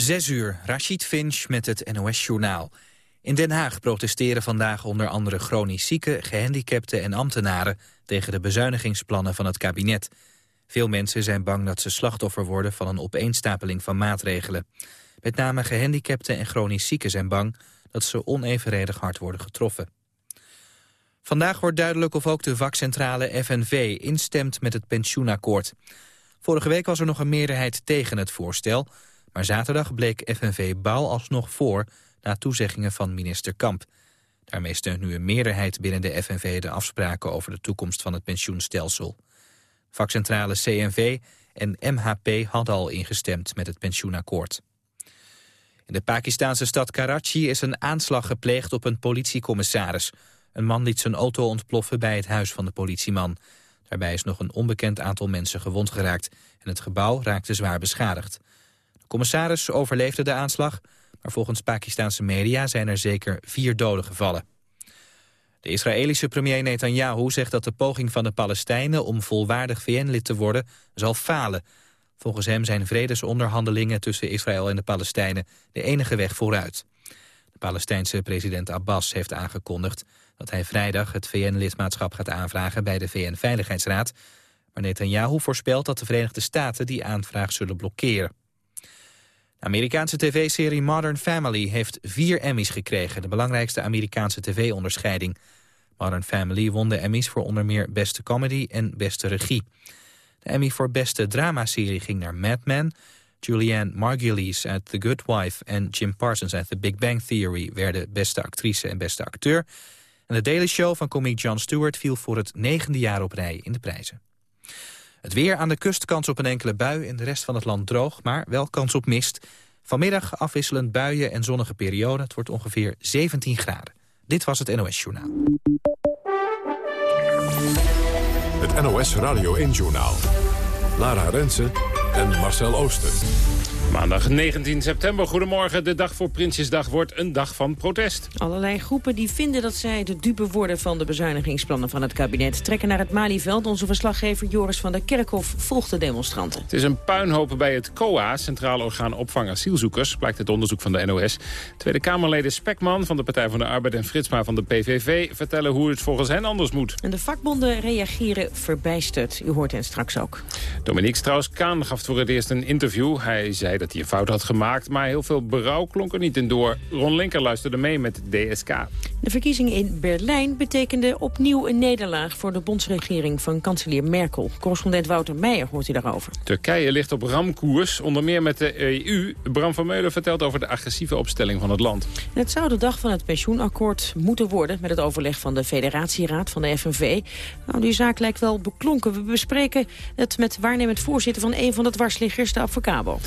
Zes uur, Rashid Finch met het NOS-journaal. In Den Haag protesteren vandaag onder andere chronisch zieken, gehandicapten en ambtenaren tegen de bezuinigingsplannen van het kabinet. Veel mensen zijn bang dat ze slachtoffer worden van een opeenstapeling van maatregelen. Met name gehandicapten en chronisch zieken zijn bang dat ze onevenredig hard worden getroffen. Vandaag wordt duidelijk of ook de vakcentrale FNV instemt met het pensioenakkoord. Vorige week was er nog een meerderheid tegen het voorstel... maar zaterdag bleek FNV Bouw alsnog voor... na toezeggingen van minister Kamp. Daarmee steunt nu een meerderheid binnen de FNV... de afspraken over de toekomst van het pensioenstelsel. Vakcentrale CNV en MHP hadden al ingestemd met het pensioenakkoord. In de Pakistanse stad Karachi is een aanslag gepleegd op een politiecommissaris. Een man liet zijn auto ontploffen bij het huis van de politieman. Daarbij is nog een onbekend aantal mensen gewond geraakt... en het gebouw raakte zwaar beschadigd. Commissaris overleefde de aanslag... maar volgens Pakistanse media zijn er zeker vier doden gevallen. De Israëlische premier Netanyahu zegt dat de poging van de Palestijnen... om volwaardig VN-lid te worden zal falen. Volgens hem zijn vredesonderhandelingen tussen Israël en de Palestijnen... de enige weg vooruit. De Palestijnse president Abbas heeft aangekondigd dat hij vrijdag het VN-lidmaatschap gaat aanvragen bij de VN-veiligheidsraad. Maar Netanyahu voorspelt dat de Verenigde Staten die aanvraag zullen blokkeren. De Amerikaanse tv-serie Modern Family heeft vier Emmys gekregen, de belangrijkste Amerikaanse tv-onderscheiding. Modern Family won de Emmys voor onder meer beste comedy en beste regie. De Emmy voor beste dramaserie ging naar Mad Men. Julianne Margulies uit The Good Wife en Jim Parsons uit The Big Bang Theory werden beste actrice en beste acteur. En de Daily Show van komiek Jon Stewart viel voor het negende jaar op rij in de prijzen. Het weer aan de kust kans op een enkele bui, in de rest van het land droog, maar wel kans op mist. Vanmiddag afwisselend buien en zonnige periode. Het wordt ongeveer 17 graden. Dit was het NOS Journaal. Het NOS Radio 1 Journaal. Lara Rensen en Marcel Ooster. Maandag 19 september, goedemorgen. De dag voor Prinsjesdag wordt een dag van protest. Allerlei groepen die vinden dat zij de dupe worden van de bezuinigingsplannen van het kabinet... trekken naar het Malieveld. Onze verslaggever Joris van der Kerkhof volgt de demonstranten. Het is een puinhoop bij het COA, Centraal Orgaan Opvang Asielzoekers... blijkt het onderzoek van de NOS. Tweede Kamerleden Spekman van de Partij van de Arbeid en Fritsma van de PVV... vertellen hoe het volgens hen anders moet. En de vakbonden reageren verbijsterd. U hoort hen straks ook. Dominique Strauss-Kaan gaf voor het eerst een interview. Hij zei dat hij een fout had gemaakt, maar heel veel berouw klonk er niet in door. Ron Linker luisterde mee met DSK. De verkiezingen in Berlijn betekenden opnieuw een nederlaag voor de bondsregering van kanselier Merkel. Correspondent Wouter Meijer hoort u daarover. Turkije ligt op ramkoers, onder meer met de EU. Bram van Meulen vertelt over de agressieve opstelling van het land. het zou de dag van het pensioenakkoord moeten worden met het overleg van de federatieraad van de FNV. Nou, die zaak lijkt wel beklonken. We bespreken het met waarnemend voorzitter van een van de dwarsliggers, de Avocabo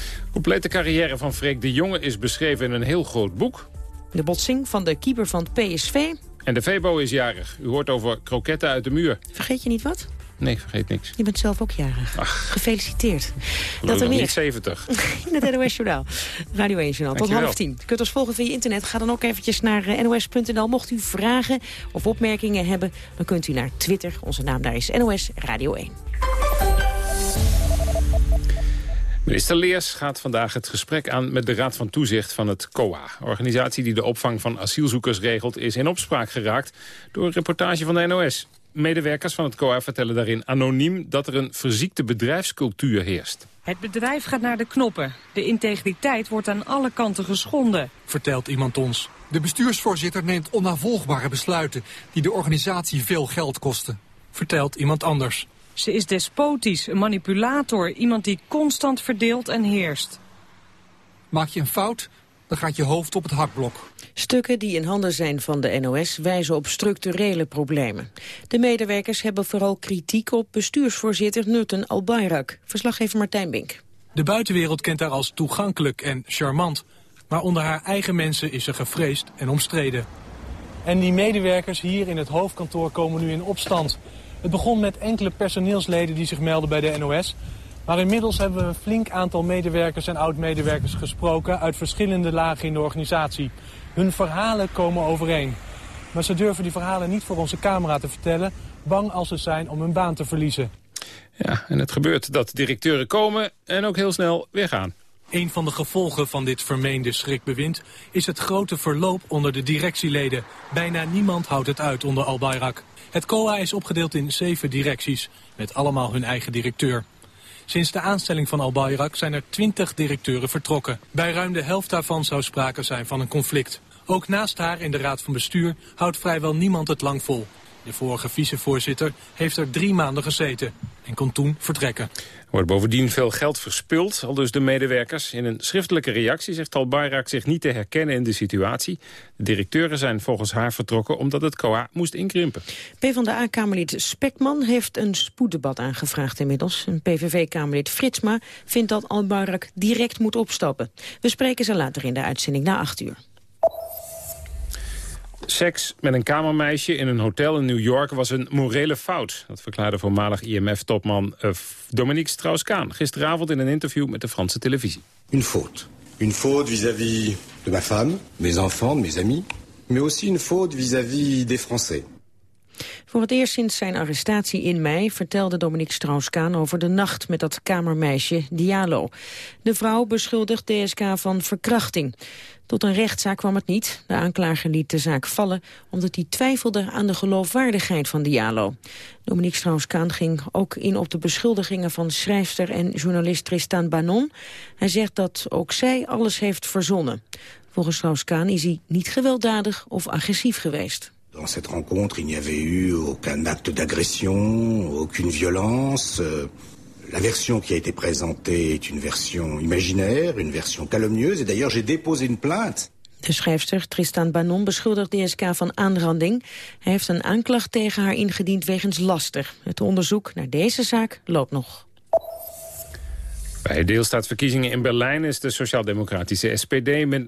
complete carrière van Freek de Jonge is beschreven in een heel groot boek. De botsing van de keeper van PSV. En de Vebo is jarig. U hoort over kroketten uit de muur. Vergeet je niet wat? Nee, vergeet niks. Je bent zelf ook jarig. Ach. Gefeliciteerd. Dat er meer. Niet 70. In het NOS Journaal. Radio 1 Journaal. Tot half tien. Je kunt ons volgen via internet. Ga dan ook eventjes naar eh, nos.nl. Mocht u vragen of opmerkingen hebben, dan kunt u naar Twitter. Onze naam daar is NOS Radio 1. Minister Leers gaat vandaag het gesprek aan met de Raad van Toezicht van het COA. organisatie die de opvang van asielzoekers regelt is in opspraak geraakt door een reportage van de NOS. Medewerkers van het COA vertellen daarin anoniem dat er een verziekte bedrijfscultuur heerst. Het bedrijf gaat naar de knoppen. De integriteit wordt aan alle kanten geschonden. Vertelt iemand ons. De bestuursvoorzitter neemt onnavolgbare besluiten die de organisatie veel geld kosten. Vertelt iemand anders. Ze is despotisch, een manipulator, iemand die constant verdeelt en heerst. Maak je een fout, dan gaat je hoofd op het hakblok. Stukken die in handen zijn van de NOS wijzen op structurele problemen. De medewerkers hebben vooral kritiek op bestuursvoorzitter Nutten Albayrak. Verslaggever Martijn Bink. De buitenwereld kent haar als toegankelijk en charmant. Maar onder haar eigen mensen is ze gevreesd en omstreden. En die medewerkers hier in het hoofdkantoor komen nu in opstand. Het begon met enkele personeelsleden die zich melden bij de NOS. Maar inmiddels hebben we een flink aantal medewerkers en oud-medewerkers gesproken... uit verschillende lagen in de organisatie. Hun verhalen komen overeen. Maar ze durven die verhalen niet voor onze camera te vertellen... bang als ze zijn om hun baan te verliezen. Ja, en het gebeurt dat directeuren komen en ook heel snel weer gaan. Een van de gevolgen van dit vermeende schrikbewind is het grote verloop onder de directieleden. Bijna niemand houdt het uit onder Al-Bayrak. Het COA is opgedeeld in zeven directies, met allemaal hun eigen directeur. Sinds de aanstelling van Al-Bayrak zijn er twintig directeuren vertrokken. Bij ruim de helft daarvan zou sprake zijn van een conflict. Ook naast haar in de raad van bestuur houdt vrijwel niemand het lang vol. De vorige vicevoorzitter heeft er drie maanden gezeten en kon toen vertrekken. Er wordt bovendien veel geld verspild, al dus de medewerkers. In een schriftelijke reactie zegt Al Bayrak zich niet te herkennen in de situatie. De directeuren zijn volgens haar vertrokken omdat het COA moest inkrimpen. PvdA-kamerlid Spekman heeft een spoeddebat aangevraagd inmiddels. Een PVV-kamerlid Fritsma vindt dat Al Bayrak direct moet opstappen. We spreken ze later in de uitzending na acht uur. Seks met een kamermeisje in een hotel in New York was een morele fout. Dat verklaarde voormalig IMF-topman uh, Dominique Strauss-Kaan... gisteravond in een interview met de Franse televisie. Une faute. Une faute vis-à-vis -vis de ma femme, mes enfants, mes amis... mais aussi une faute vis-à-vis -vis des Français. Voor het eerst sinds zijn arrestatie in mei vertelde Dominique Strauss-Kaan over de nacht met dat kamermeisje Diallo. De vrouw beschuldigt DSK van verkrachting. Tot een rechtszaak kwam het niet. De aanklager liet de zaak vallen omdat hij twijfelde aan de geloofwaardigheid van Diallo. Dominique Strauss-Kaan ging ook in op de beschuldigingen van schrijfster en journalist Tristan Banon. Hij zegt dat ook zij alles heeft verzonnen. Volgens Strauss-Kaan is hij niet gewelddadig of agressief geweest. Dans cette rencontre, il n'y avait eu aucun acte d'agression, aucune violence. La version qui a été présentée est une version imaginaire, une version calomnieuse. Et d'ailleurs, j'ai déposé une plainte. De schrijfster Tristan Banon beschuldigt DSK van aanranding. Hij heeft een aanklacht tegen haar ingediend wegens laster. Het onderzoek naar deze zaak loopt nog. Bij deelstaatverkiezingen in Berlijn is de sociaal-democratische SPD met 29%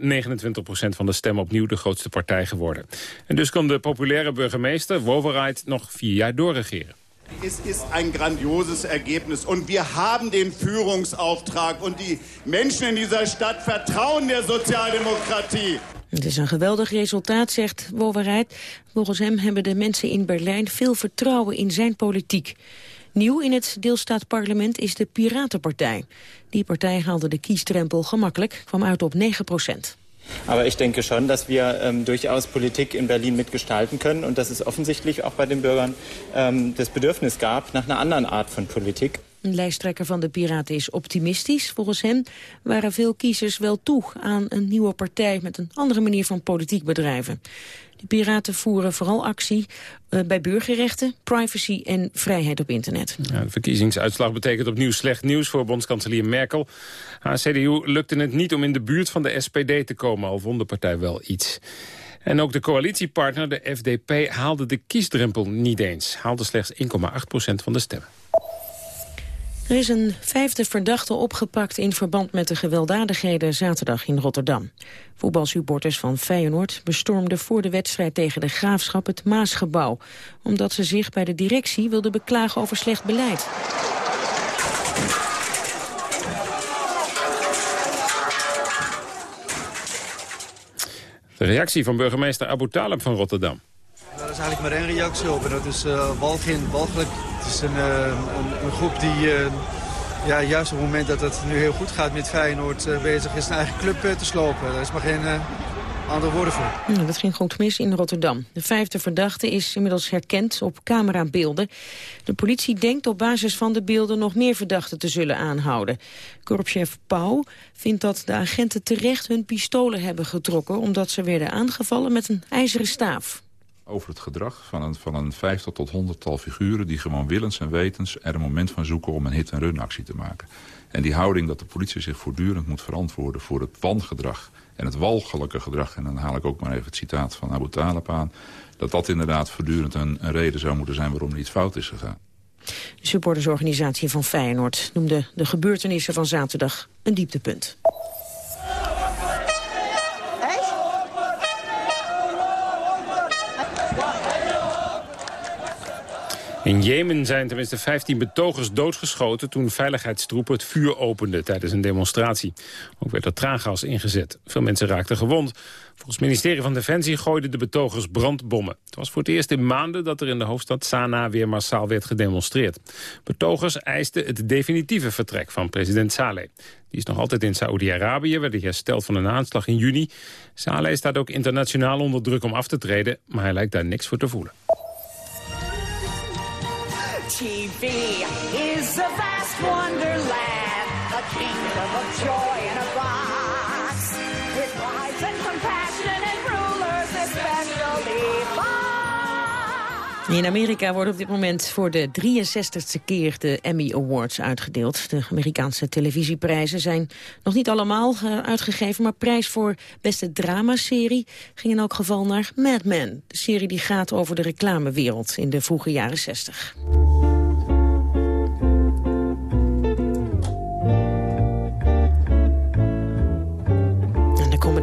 van de stemmen opnieuw de grootste partij geworden. En dus kan de populaire burgemeester Wovereit nog vier jaar doorregeren. Es ist ein grandioses Ergebnis und wir haben den Führungsauftrag und die Menschen in dieser Stadt vertrauen der Sozialdemokratie. Het is een geweldig resultaat, zegt Wovereit. Volgens hem hebben de mensen in Berlijn veel vertrouwen in zijn politiek. Nieuw in het deelstaatparlement is de Piratenpartij. Die partij haalde de kiesdrempel gemakkelijk, kwam uit op 9 procent. Aber ich denke schon, dass wir ähm, durchaus Politik in Berlin mitgestalten können und dass es offensichtlich auch bei den Bürgern ähm, das Bedürfnis gab nach einer anderen Art von Politik. Een lijsttrekker van de Piraten is optimistisch. Volgens hem waren veel kiezers wel toe aan een nieuwe partij met een andere manier van politiek bedrijven. Piraten voeren vooral actie uh, bij burgerrechten, privacy en vrijheid op internet. Ja, de verkiezingsuitslag betekent opnieuw slecht nieuws voor bondskanselier Merkel. Haar CDU lukte het niet om in de buurt van de SPD te komen, al vond de partij wel iets. En ook de coalitiepartner, de FDP, haalde de kiesdrempel niet eens. Haalde slechts 1,8% van de stemmen. Er is een vijfde verdachte opgepakt in verband met de gewelddadigheden zaterdag in Rotterdam. Voetbalsupporters van Feyenoord bestormden voor de wedstrijd tegen de Graafschap het Maasgebouw, omdat ze zich bij de directie wilden beklagen over slecht beleid. De reactie van burgemeester Abu Talib van Rotterdam. Daar is eigenlijk maar één op en dat is uh, walging, walgelijk het is een, eh, een, groep die uh, ja, juist op het moment dat het nu heel goed gaat met Feyenoord... Bezig is zijn eigen club te slopen. Daar is maar geen andere woorden voor. Ja, dat ging goed mis in Rotterdam. De vijfde verdachte is inmiddels herkend op camerabeelden. De politie denkt op basis van de beelden nog meer verdachten te zullen aanhouden. Korpschef Pauw vindt dat de agenten terecht hun pistolen hebben getrokken... omdat ze werden aangevallen met een ijzeren staaf over het gedrag van een, van een vijftal tot honderdtal figuren... die gewoon willens en wetens er een moment van zoeken om een hit-en-run actie te maken. En die houding dat de politie zich voortdurend moet verantwoorden... voor het wangedrag en het walgelijke gedrag... en dan haal ik ook maar even het citaat van Abu Talib aan... dat dat inderdaad voortdurend een, een reden zou moeten zijn waarom er iets fout is gegaan. De supportersorganisatie van Feyenoord noemde de gebeurtenissen van zaterdag een dieptepunt. In Jemen zijn tenminste 15 betogers doodgeschoten... toen veiligheidstroepen het vuur openden tijdens een demonstratie. Ook werd er traangas ingezet. Veel mensen raakten gewond. Volgens het ministerie van Defensie gooiden de betogers brandbommen. Het was voor het eerst in maanden dat er in de hoofdstad Sanaa weer massaal werd gedemonstreerd. Betogers eisten het definitieve vertrek van president Saleh. Die is nog altijd in Saoedi-Arabië, werd hij hersteld van een aanslag in juni. Saleh staat ook internationaal onder druk om af te treden, maar hij lijkt daar niks voor te voelen. TV is a vast wonderland, a kingdom of joy and In Amerika worden op dit moment voor de 63ste keer de Emmy Awards uitgedeeld. De Amerikaanse televisieprijzen zijn nog niet allemaal uh, uitgegeven... maar prijs voor beste dramaserie ging in elk geval naar Mad Men. De serie die gaat over de reclamewereld in de vroege jaren 60.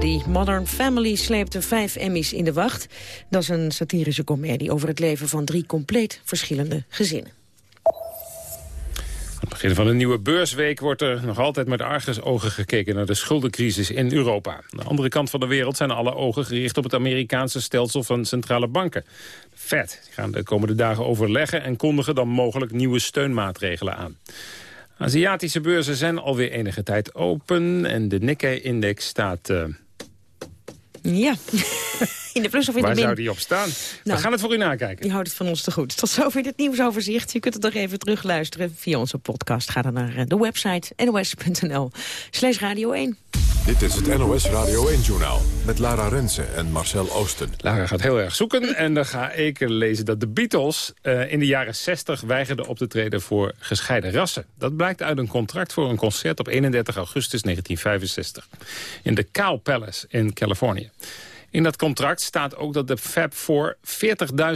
Comedy Modern Family sleepte vijf Emmys in de wacht. Dat is een satirische komedie over het leven van drie compleet verschillende gezinnen. Aan het begin van een nieuwe beursweek wordt er nog altijd met argusogen gekeken naar de schuldencrisis in Europa. Aan de andere kant van de wereld zijn alle ogen gericht op het Amerikaanse stelsel van centrale banken. Fed die gaan de komende dagen overleggen en kondigen dan mogelijk nieuwe steunmaatregelen aan. Aziatische beurzen zijn alweer enige tijd open en de Nikkei-index staat uh, ja, in de plus of in Waar de min. zou die op staan? We nou, gaan het voor u nakijken. Die houdt het van ons te goed. Tot zover dit nieuwsoverzicht. Je kunt het nog even terugluisteren via onze podcast. Ga dan naar eh, de website nos.nl slash radio 1. Dit is het NOS Radio 1-journaal met Lara Rensen en Marcel Oosten. Lara gaat heel erg zoeken en dan ga ik lezen dat de Beatles uh, in de jaren 60 weigerden op te treden voor gescheiden rassen. Dat blijkt uit een contract voor een concert op 31 augustus 1965 in de Cow Palace in Californië. In dat contract staat ook dat de Fab Four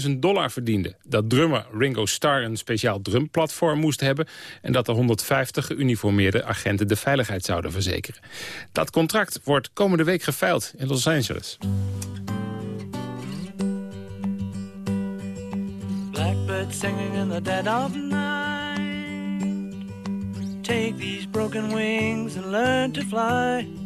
40.000 dollar verdiende. Dat drummer Ringo Starr een speciaal drumplatform moest hebben... en dat de 150 geuniformeerde agenten de veiligheid zouden verzekeren. Dat contract wordt komende week geveild in Los Angeles. Blackbird singing in the dead of night Take these broken wings and learn to fly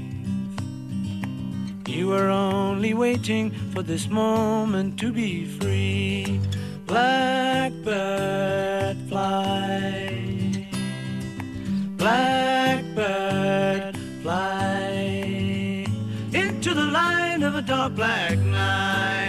You were only waiting for this moment to be free. Blackbird fly. Blackbird fly into the light of a dark black night.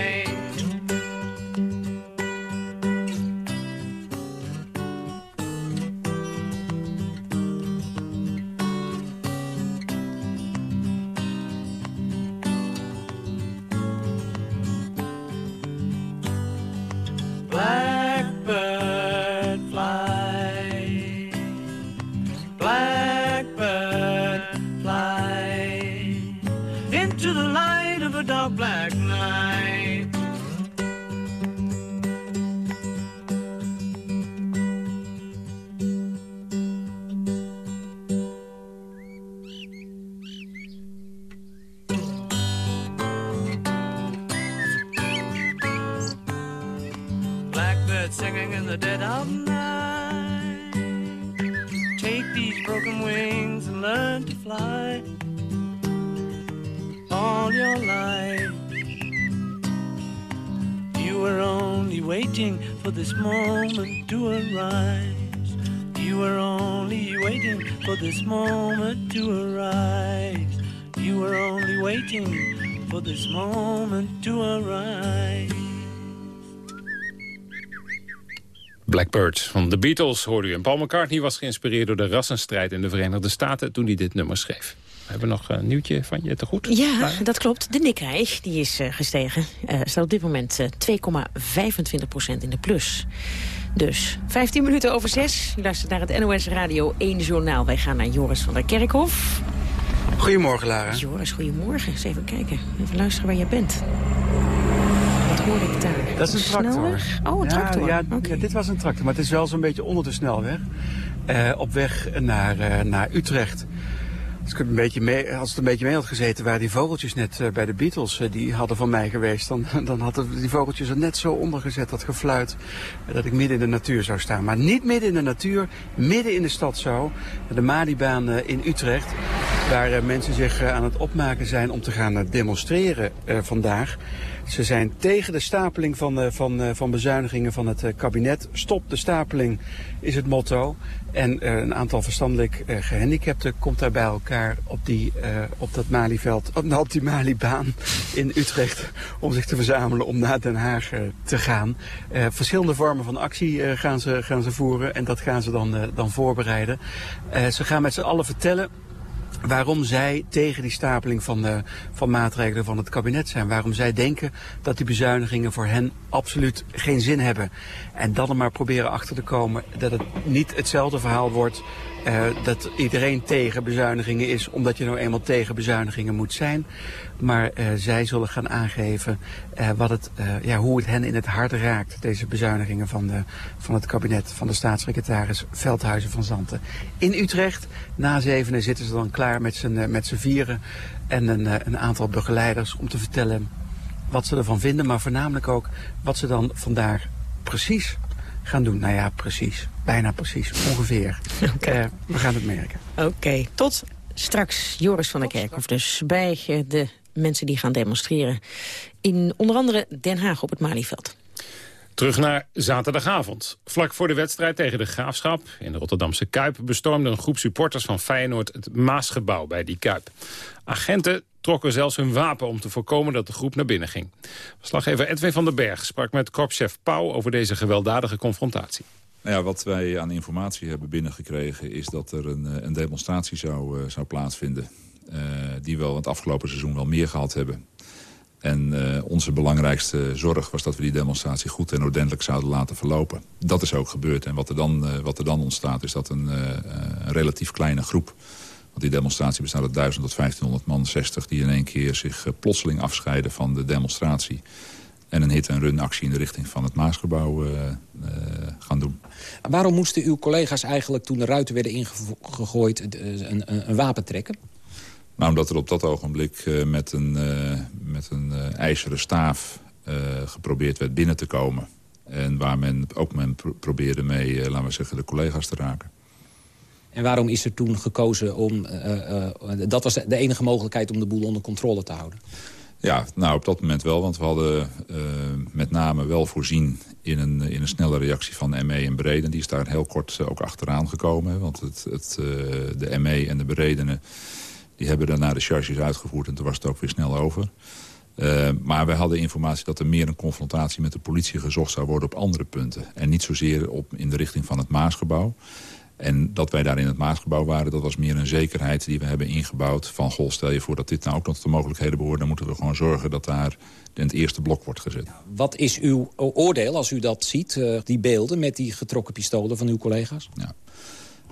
Blackbird van The Beatles hoorde u. En Paul McCartney was geïnspireerd door de rassenstrijd in de Verenigde Staten toen hij dit nummer schreef. We hebben nog een nieuwtje van je te goed. Ja, dat klopt. De Nikkei die is uh, gestegen. Uh, staat op dit moment uh, eh, 2,25% in de plus. Dus, 15 minuten over 6. U luistert naar het NOS Radio 1 Journaal. Wij gaan naar Joris van der Kerkhof. Goedemorgen, Lara. Joris, goedemorgen. Eens even kijken. Even luisteren waar jij bent. Wat hoorde ik daar? Dat is een tractor. Snelweg? Oh, een tractor. Ja, ja, dit was een tractor, maar het is wel zo'n beetje onder de snelweg. Uh, op weg naar, uh, naar Utrecht. Als, ik een beetje mee, als het een beetje mee had gezeten, waren die vogeltjes net uh, bij de Beatles, uh, die hadden van mij geweest. Dan, dan hadden die vogeltjes er net zo onder gezet, dat gefluit, uh, dat ik midden in de natuur zou staan. Maar niet midden in de natuur, midden in de stad zo. De Malibaan in Utrecht, waar mensen zich aan het opmaken zijn om te gaan demonstreren vandaag. Ze zijn tegen de stapeling van, van, van bezuinigingen van het kabinet. Stop de stapeling is het motto. En een aantal verstandelijk gehandicapten komt daar bij elkaar op, die, op dat Malieveld, op, op die Malibaan in Utrecht om zich te verzamelen om naar Den Haag te gaan. verschillende vormen van actie gaan, ze, gaan ze voeren en dat gaan ze dan, dan voorbereiden. ze gaan met z'n allen vertellen waarom zij tegen die stapeling van, de, van maatregelen van het kabinet zijn. Waarom zij denken dat die bezuinigingen voor hen absoluut geen zin hebben. En dan er maar proberen achter te komen dat het niet hetzelfde verhaal wordt uh, dat iedereen tegen bezuinigingen is, omdat je nou eenmaal tegen bezuinigingen moet zijn. Maar uh, zij zullen gaan aangeven uh, wat het, ja, hoe het hen in het hart raakt, deze bezuinigingen van, de, van het kabinet, van de staatssecretaris Veldhuizen van Zanten. In Utrecht, na zevenen, zitten ze dan klaar met z'n, met vieren en een, een aantal begeleiders om te vertellen wat ze ervan vinden, maar voornamelijk ook wat ze dan vandaag precies gaan doen. Nou ja, precies. Bijna precies. Ongeveer. Okay. Uh, we gaan het merken. Oké, okay. tot straks Joris van der Kerkhof dus bij de mensen die gaan demonstreren. In onder andere Den Haag op het Malieveld. Terug naar zaterdagavond. Vlak voor de wedstrijd tegen de Graafschap in de Rotterdamse Kuip... bestormde een groep supporters van Feyenoord het Maasgebouw bij die Kuip. Agenten trokken zelfs hun wapen om te voorkomen dat de groep naar binnen ging. Verslaggever Edwin van den Berg sprak met korpschef Pauw over deze gewelddadige confrontatie. Nou ja, wat wij aan informatie hebben binnengekregen is dat er een, eh, een demonstratie zou, uh, zou plaatsvinden. Uh, die we het afgelopen seizoen wel meer gehad hebben. En onze belangrijkste zorg was dat we die demonstratie goed en ordentelijk zouden laten verlopen. Dat is ook gebeurd. En wat er dan, wat er dan ontstaat is dat een, een relatief kleine groep... want die demonstratie bestaat uit 1000 tot 1500 man, 60... die in één keer zich plotseling afscheiden van de demonstratie... en een hit-en-run actie in de richting van het Maasgebouw gaan doen. Waarom moesten uw collega's eigenlijk toen de ruiten werden ingegooid... een, een, een wapen trekken? Nou, omdat er op dat ogenblik uh, met een, met een ijzeren staaf geprobeerd werd binnen te komen. En waar men ook men pro probeerde mee, laten we zeggen, de collega's te raken. En waarom is er toen gekozen om... dat was de enige mogelijkheid om de boel onder controle te houden? Ja, nou op dat moment wel, want we hadden met name wel voorzien in een, in een snelle reactie van de ME en Breden. Die is daar heel kort ook achteraan gekomen. Want het, het, de ME en de Bredenen die hebben daarna de charges uitgevoerd en toen was het ook weer snel over. Maar wij hadden informatie dat er meer een confrontatie met de politie gezocht zou worden op andere punten. En niet zozeer op, in de richting van het Maasgebouw. En dat wij daar in het Maasgebouw waren, dat was meer een zekerheid die we hebben ingebouwd. Van, goh, stel je voor dat dit nou ook nog tot de mogelijkheden behoort... dan moeten we gewoon zorgen dat daar in het eerste blok wordt gezet. Wat is uw oordeel als u dat ziet, uh, die beelden met die getrokken pistolen van uw collega's? Ja.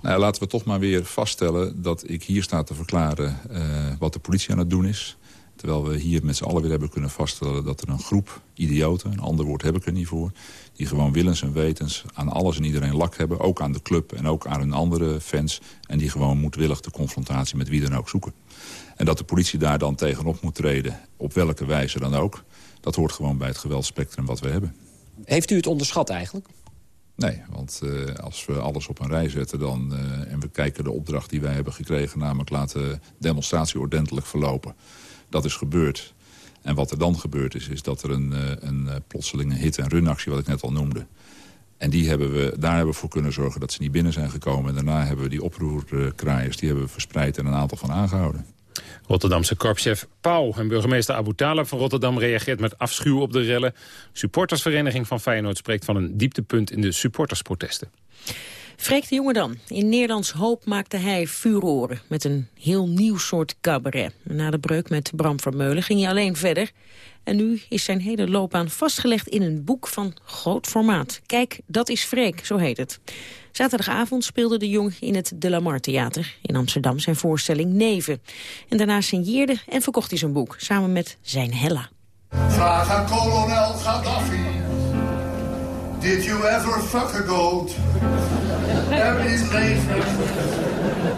Nou, laten we toch maar weer vaststellen dat ik hier sta te verklaren uh, wat de politie aan het doen is. Terwijl we hier met z'n allen weer hebben kunnen vaststellen dat er een groep idioten, een ander woord heb ik er niet voor, die gewoon willens en wetens aan alles en iedereen lak hebben. Ook aan de club en ook aan hun andere fans. En die gewoon moedwillig de confrontatie met wie dan ook zoeken. En dat de politie daar dan tegenop moet treden, op welke wijze dan ook. Dat hoort gewoon bij het geweldspectrum wat we hebben. Heeft u het onderschat eigenlijk? Nee, want uh, als we alles op een rij zetten dan, uh, en we kijken de opdracht die wij hebben gekregen... namelijk laten de demonstratie ordentelijk verlopen. Dat is gebeurd. En wat er dan gebeurd is, is dat er een, uh, een plotselinge hit-en-run actie... wat ik net al noemde. En die hebben we, daar hebben we voor kunnen zorgen dat ze niet binnen zijn gekomen. En daarna hebben we die oproerkraaiers die hebben we verspreid en een aantal van aangehouden. Rotterdamse korpschef Pauw en burgemeester Abu Talib van Rotterdam reageert met afschuw op de rellen. Supportersvereniging van Feyenoord spreekt van een dieptepunt in de supportersprotesten. Freek de Jonge dan. In Nederlands Hoop maakte hij furoren met een heel nieuw soort cabaret. Na de breuk met Bram Vermeulen ging hij alleen verder. En nu is zijn hele loopbaan vastgelegd in een boek van groot formaat. Kijk, dat is Freek, zo heet het. Zaterdagavond speelde de Jong in het De La Mar Theater in Amsterdam zijn voorstelling Neven. En daarna signeerde en verkocht hij zijn boek samen met zijn Hella. Vraag aan kolonel Gaddafi. Did you ever fuck a goat? Er is leven.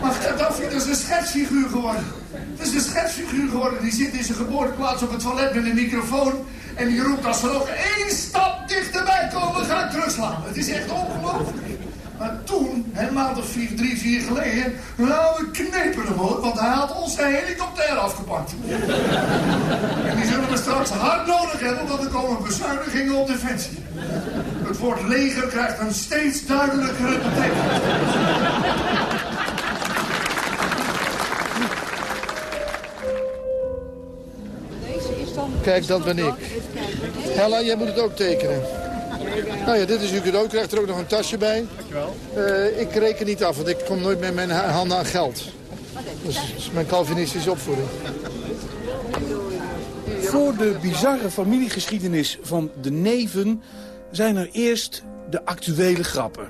Maar Gaddafi is een schetsfiguur geworden. Het is een schetsfiguur geworden. Die zit in zijn geboorteplaats op het toilet met een microfoon. En die roept als er nog één stap dichterbij komen, ga ik terugslaan. Het is echt ongelooflijk. Maar toen, een maand of vier, drie, vier geleden, nou, we knepen hem hoor, want hij had onze helikopter afgepakt. en die zullen we straks hard nodig hebben, want er komen bezuinigingen op defensie. Het woord leger krijgt een steeds duidelijkere betekenis. Kijk, dat ben ik. Hella, jij moet het ook tekenen. Nou ja, dit is uw cadeau. Krijgt er ook nog een tasje bij. Dankjewel. Uh, ik reken niet af, want ik kom nooit met mijn handen aan geld. Dus dat is mijn Calvinistische opvoeding. Voor de bizarre familiegeschiedenis van de neven zijn er eerst de actuele grappen.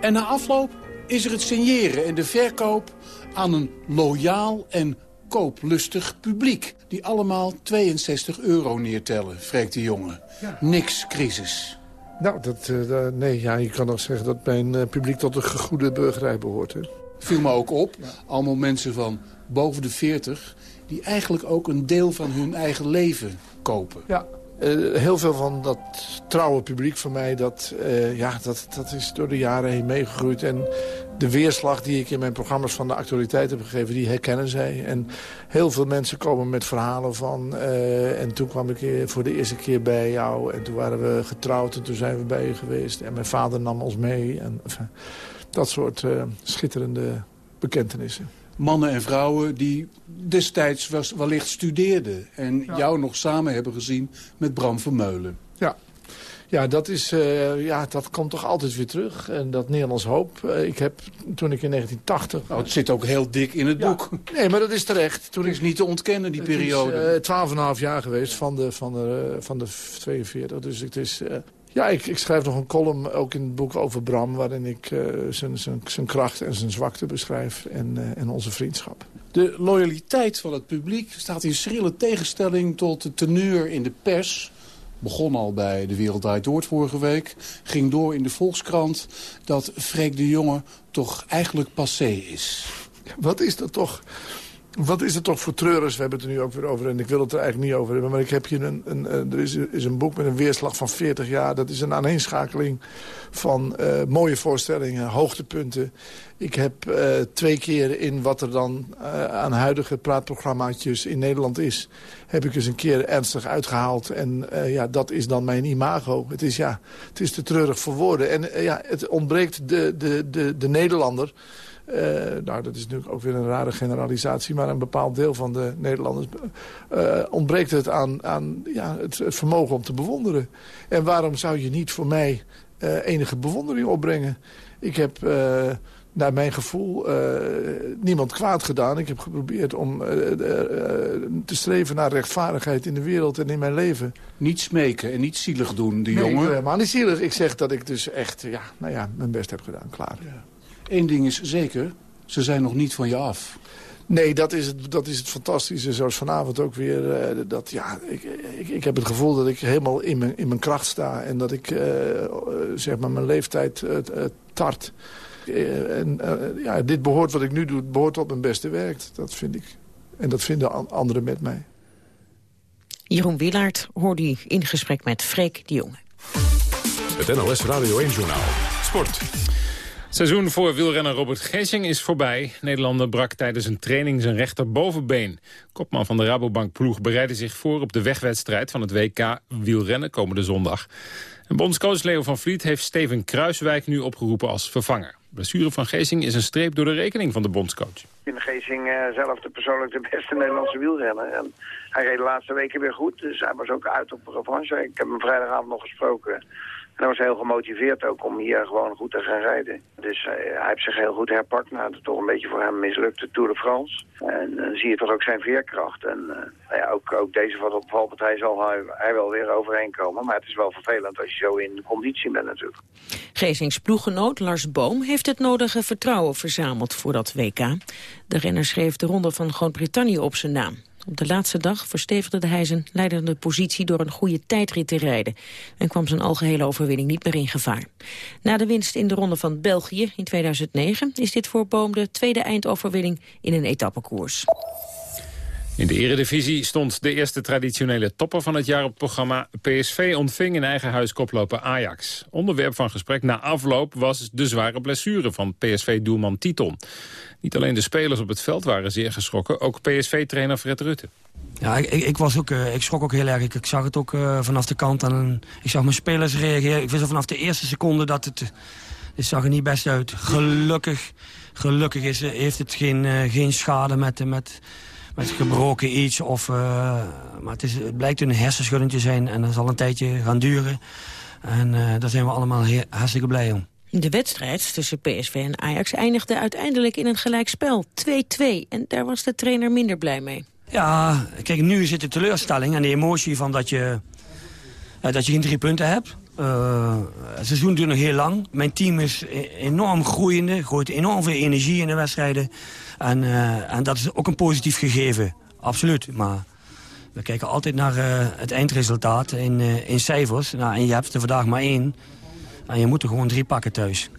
En na afloop is er het signeren en de verkoop aan een loyaal en kooplustig publiek. Die allemaal 62 euro neertellen, vreekt de jongen. Niks crisis. Nou, dat, uh, nee, ja, je kan nog zeggen dat mijn uh, publiek tot de goede burgerij behoort. Hè? Viel me ook op, allemaal mensen van boven de 40... die eigenlijk ook een deel van hun eigen leven kopen. Ja, uh, heel veel van dat trouwe publiek van mij, dat, uh, ja, dat, dat is door de jaren heen meegegroeid. En de weerslag die ik in mijn programma's van de actualiteit heb gegeven, die herkennen zij. En heel veel mensen komen met verhalen van... Uh, en toen kwam ik voor de eerste keer bij jou en toen waren we getrouwd en toen zijn we bij je geweest. En mijn vader nam ons mee. En, enfin, dat soort schitterende bekentenissen mannen en vrouwen die destijds was, wellicht studeerden... en ja. jou nog samen hebben gezien met Bram Vermeulen. Ja, dat, is, uh, ja, dat komt toch altijd weer terug. En dat Nederlands hoop. Uh, ik heb toen ik in 1980... Oh, het zit ook heel dik in het ja. boek. Nee, maar dat is terecht. Toen is niet te ontkennen, die periode. Het is uh, 12,5 jaar geweest van de, van, de, van de 42. Dus het is... Ja, ik, ik, schrijf nog een column, ook in het boek over Bram... waarin ik uh, zijn kracht en zijn zwakte beschrijf en, uh, en onze vriendschap. De loyaliteit van het publiek staat in schrille tegenstelling... tot de teneur in de pers. Begon al bij De Wereld Draait vorige week. Ging door in de Volkskrant dat Freek de Jonge toch eigenlijk passé is. Wat is dat toch... Wat is het toch voor treurers? We hebben het er nu ook weer over en ik wil het er eigenlijk niet over hebben. Maar ik heb hier een, een, er is, is, een boek met een weerslag van 40 jaar. Dat is een aaneenschakeling van uh, mooie voorstellingen, hoogtepunten. Ik heb uh, twee keer in wat er dan uh, aan huidige praatprogrammaatjes in Nederland is... heb ik eens een keer ernstig uitgehaald. En ja, dat is dan mijn imago. Het is, ja, het is te treurig voor woorden. En ja, het ontbreekt de, de, de, de Nederlander... Uh, nou, dat is natuurlijk ook weer een rare generalisatie... maar een bepaald deel van de Nederlanders uh, ontbreekt het aan, aan ja, het, het, vermogen om te bewonderen. En waarom zou je niet voor mij uh, enige bewondering opbrengen? Ik heb naar mijn gevoel niemand kwaad gedaan. Ik heb geprobeerd om te streven naar rechtvaardigheid in de wereld en in mijn leven. Niet smeken en niet zielig doen, die nee, jongen. Nee, maar niet zielig. Ik zeg dat ik dus echt ja, nou ja, mijn best heb gedaan. Klaar. Ja. Eén ding is zeker, ze zijn nog niet van je af. Nee, dat is het, dat is het fantastische. Zoals vanavond ook weer. Uh, dat, ja, ik, ik, ik heb het gevoel dat ik helemaal in mijn, in mijn kracht sta. En dat ik uh, zeg maar mijn leeftijd uh, tart. en ja, dit behoort wat ik nu doe, behoort tot mijn beste werk. Dat vind ik. En dat vinden anderen met mij. Jeroen Willaert hoorde u in gesprek met Freek de Jonge. Het NOS Radio 1 Journaal. Sport. Seizoen voor wielrenner Robert Geesing is voorbij. Nederlander brak tijdens een training zijn rechterbovenbeen. Kopman van de Rabobank ploeg bereidde zich voor op de wegwedstrijd van het WK wielrennen komende zondag. En bondscoach Leo van Vliet heeft Steven Kruiswijk nu opgeroepen als vervanger. Blessure van Geesing is een streep door de rekening van de bondscoach. In Geesing uh, zelf de persoonlijk de beste Nederlandse wielrenner. En hij reed de laatste weken weer goed, dus hij was ook uit op revanche. Ik heb hem vrijdagavond nog gesproken. Hij was heel gemotiveerd ook om hier gewoon goed te gaan rijden. Dus hij heeft zich heel goed herpakt na de toch een beetje voor hem mislukte Tour de France. En dan zie je toch ook zijn veerkracht. En uh, nou ja, ook, ook deze wat op valpartij zal hij, hij wel weer overheen komen. Maar het is wel vervelend als je zo in conditie bent natuurlijk. Geesings ploeggenoot Lars Boom heeft het nodige vertrouwen verzameld voor dat WK. De renner schreef de ronde van Groot-Brittannië op zijn naam. Op de laatste dag verstevigde hij zijn leidende positie door een goede tijdrit te rijden en kwam zijn algehele overwinning niet meer in gevaar. Na de winst in de ronde van België in 2009 is dit voor Boom de tweede eindoverwinning in een etappekoers. In de eredivisie stond de eerste traditionele topper van het jaar op het programma. PSV ontving in eigen huis koploper Ajax. Onderwerp van gesprek na afloop was de zware blessure van PSV-doelman Titon. Niet alleen de spelers op het veld waren zeer geschrokken, ook PSV-trainer Fred Rutte. Ja, ik, ik, was ook, uh, ik schrok ook heel erg. Ik, zag het ook uh, vanaf de kant. En ik zag mijn spelers reageren. Ik wist al vanaf de eerste seconde dat het... Het zag er niet best uit. Gelukkig, gelukkig is, heeft het geen, uh, geen schade met, met, met gebroken iets. Of, maar het, is, het blijkt een hersenschudding te zijn. En dat zal een tijdje gaan duren. En daar zijn we allemaal hartstikke blij om. De wedstrijd tussen PSV en Ajax eindigde uiteindelijk in een gelijkspel. 2-2. En daar was de trainer minder blij mee. Ja, kijk, nu zit de teleurstelling en de emotie van dat je, dat je geen drie punten hebt. Uh, het seizoen duurt nog heel lang. Mijn team is e-, enorm groeiende, gooit enorm veel energie in de wedstrijden. En, uh, en dat is ook een positief gegeven, absoluut. Maar we kijken altijd naar het eindresultaat in, in cijfers. Nou, en je hebt er vandaag maar één. En je moet er gewoon drie pakken thuis.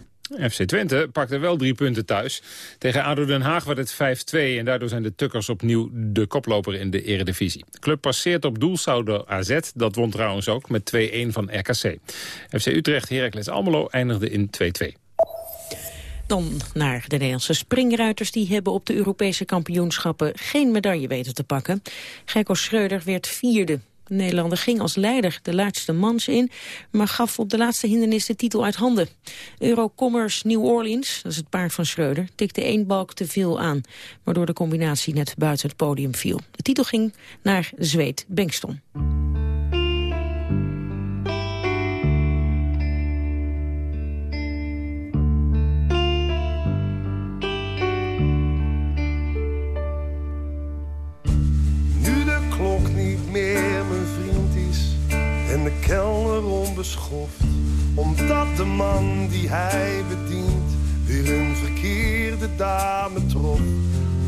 FC Twente pakte wel drie punten thuis. Tegen ADO Den Haag werd het 5-2 en daardoor zijn de Tukkers opnieuw de koploper in de eredivisie. De club passeert op doelsaldo AZ, dat won trouwens ook met 2-1 van RKC. FC Utrecht Heracles Almelo eindigde in 2-2. Dan naar de Nederlandse springruiters. Die hebben op de Europese kampioenschappen geen medaille weten te pakken. Gerko Schreuder werd vierde. De Nederlander ging als leider de laatste mans in, maar gaf op de laatste hindernis de titel uit handen. Eurocommerce New Orleans, dat is het paard van Schreuder, tikte één balk te veel aan, waardoor de combinatie net buiten het podium viel. De titel ging naar Zweed Bengston. De kelner onbeschoft, omdat de man die hij bedient weer een verkeerde dame trof.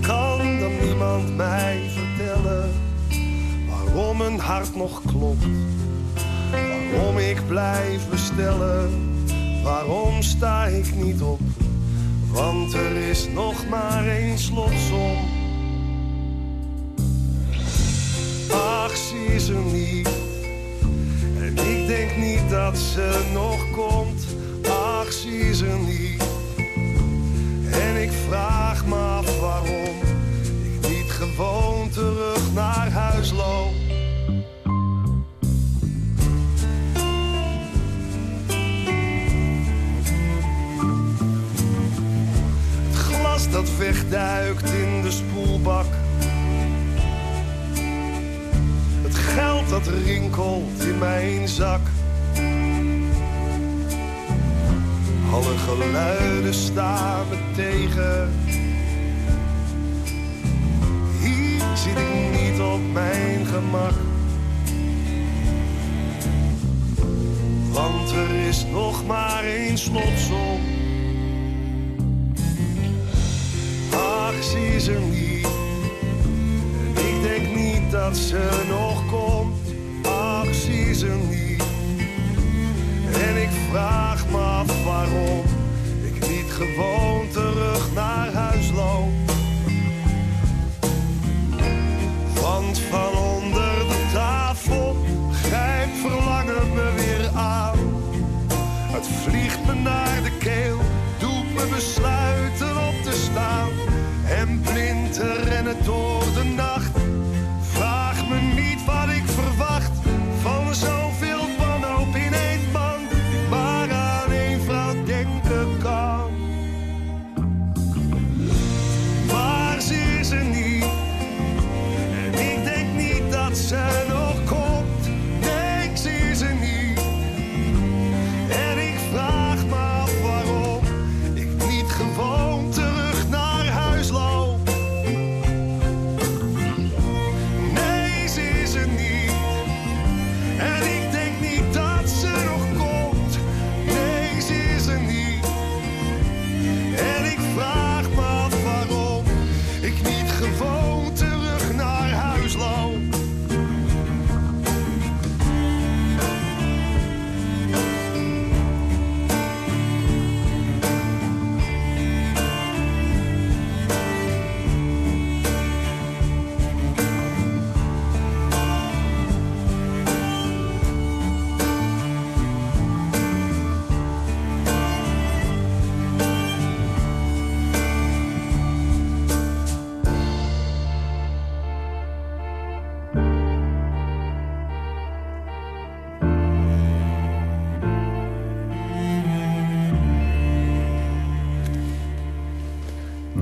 Kan dan niemand mij vertellen waarom een hart nog klopt? Waarom ik blijf bestellen? Waarom sta ik niet op? Want er is nog maar één slotsom. Ach, zie ze niet ik denk niet dat ze nog komt, ach zie ze niet. En ik vraag me af waarom ik niet gewoon terug naar huis loop. Het glas dat wegduikt in de spoelbak geld dat rinkelt in mijn zak. Alle geluiden staan me tegen. Hier zit ik niet op mijn gemak. Want er is nog maar één slotsom. Ach, zie ze niet dat ze nog komt, ach zie ze niet. En ik vraag me af waarom ik niet gewoon terug naar huis loop. Want van onder de tafel grijpt verlangen me weer aan. Het vliegt me naar de keel, doet me besluiten op te staan. En blind rennen door de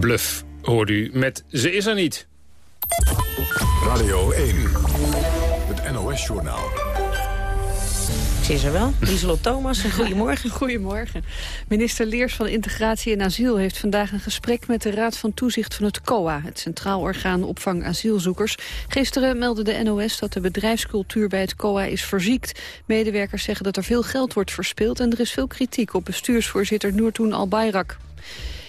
Bluff hoort u met Ze is er niet. Radio 1, het NOS-journaal. Ze is er wel. Lieselot Thomas, goedemorgen. Goedemorgen. Minister Leers van Integratie en Asiel heeft vandaag een gesprek met de Raad van Toezicht van het COA, het Centraal Orgaan Opvang Asielzoekers. Gisteren meldde de NOS dat de bedrijfscultuur bij het COA is verziekt. Medewerkers zeggen dat er veel geld wordt verspild en er is veel kritiek op bestuursvoorzitter Noortoen Albayrak.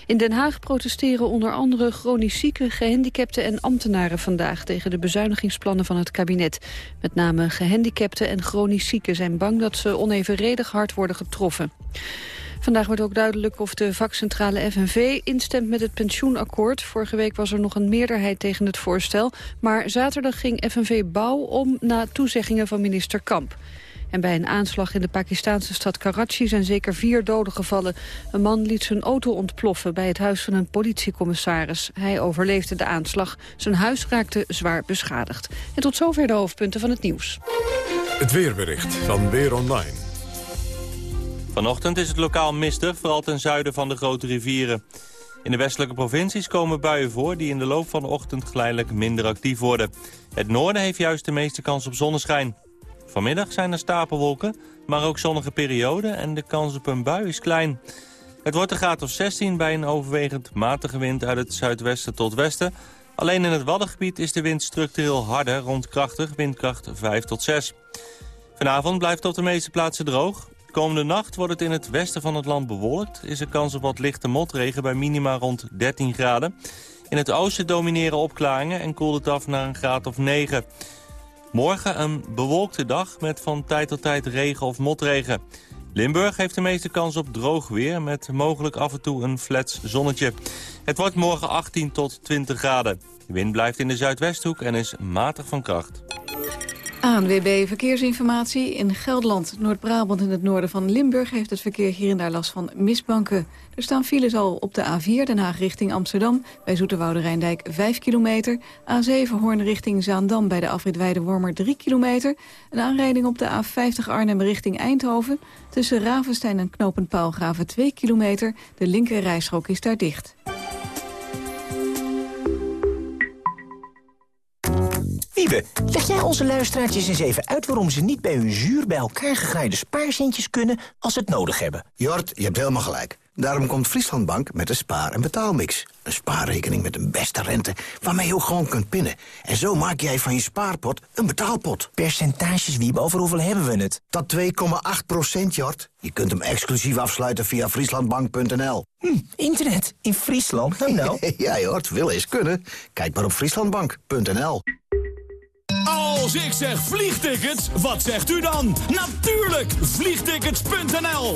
In Den Haag protesteren onder andere chronisch zieken, gehandicapten en ambtenaren vandaag tegen de bezuinigingsplannen van het kabinet. Met name gehandicapten en chronisch zieken zijn bang dat ze onevenredig hard worden getroffen. Vandaag wordt ook duidelijk of de vakcentrale FNV instemt met het pensioenakkoord. Vorige week was er nog een meerderheid tegen het voorstel. Maar zaterdag ging FNV Bouw om na toezeggingen van minister Kamp. En bij een aanslag in de Pakistanse stad Karachi zijn zeker vier doden gevallen. Een man liet zijn auto ontploffen bij het huis van een politiecommissaris. Hij overleefde de aanslag. Zijn huis raakte zwaar beschadigd. En tot zover de hoofdpunten van het nieuws. Het weerbericht van Weer Online. Vanochtend is het lokaal mistig, vooral ten zuiden van de grote rivieren. In de westelijke provincies komen buien voor die in de loop van de ochtend geleidelijk minder actief worden. Het noorden heeft juist de meeste kans op zonneschijn. Vanmiddag zijn er stapelwolken, maar ook zonnige perioden en de kans op een bui is klein. Het wordt een graad of 16 bij een overwegend matige wind uit het zuidwesten tot westen. Alleen in het Waddengebied is de wind structureel harder, rond krachtig, windkracht 5 tot 6. Vanavond blijft het op de meeste plaatsen droog. Komende nacht wordt het in het westen van het land bewolkt. Is er kans op wat lichte motregen bij minima rond 13 graden. In het oosten domineren opklaringen en koelt het af naar een graad of 9. Morgen een bewolkte dag met van tijd tot tijd regen of motregen. Limburg heeft de meeste kans op droog weer met mogelijk af en toe een flats zonnetje. Het wordt morgen 18 tot 20 graden. De wind blijft in de zuidwesthoek en is matig van kracht. ANWB Verkeersinformatie. In Gelderland, Noord-Brabant en het noorden van Limburg... heeft het verkeer hier en daar last van misbanken. Er staan files al op de A4 Den Haag richting Amsterdam... bij Zoeterwoude Rijndijk 5 kilometer. A7 Hoorn richting Zaandam bij de afrit Wormer 3 kilometer. Een aanrijding op de A50 Arnhem richting Eindhoven. Tussen Ravenstein en Knopend Paalgraven 2 kilometer. De linker rijstrook is daar dicht. Wiebe, leg jij onze luisteraartjes eens even uit... waarom ze niet bij hun zuur bij elkaar gegraaide spaarcentjes kunnen... als ze het nodig hebben? Jort, je hebt helemaal gelijk. Daarom komt Frieslandbank met een spaar- en betaalmix. Een spaarrekening met een beste rente waarmee je ook gewoon kunt pinnen. En zo maak jij van je spaarpot een betaalpot. Percentages, Wiebe, over hoeveel hebben we het? Dat 2,8 procent, Jort. Je kunt hem exclusief afsluiten via frieslandbank.nl. Hm, internet in Friesland? Nou, nou. ja, Jort, wil eens kunnen. Kijk maar op frieslandbank.nl. Als ik zeg vliegtickets, wat zegt u dan? Natuurlijk, vliegtickets.nl.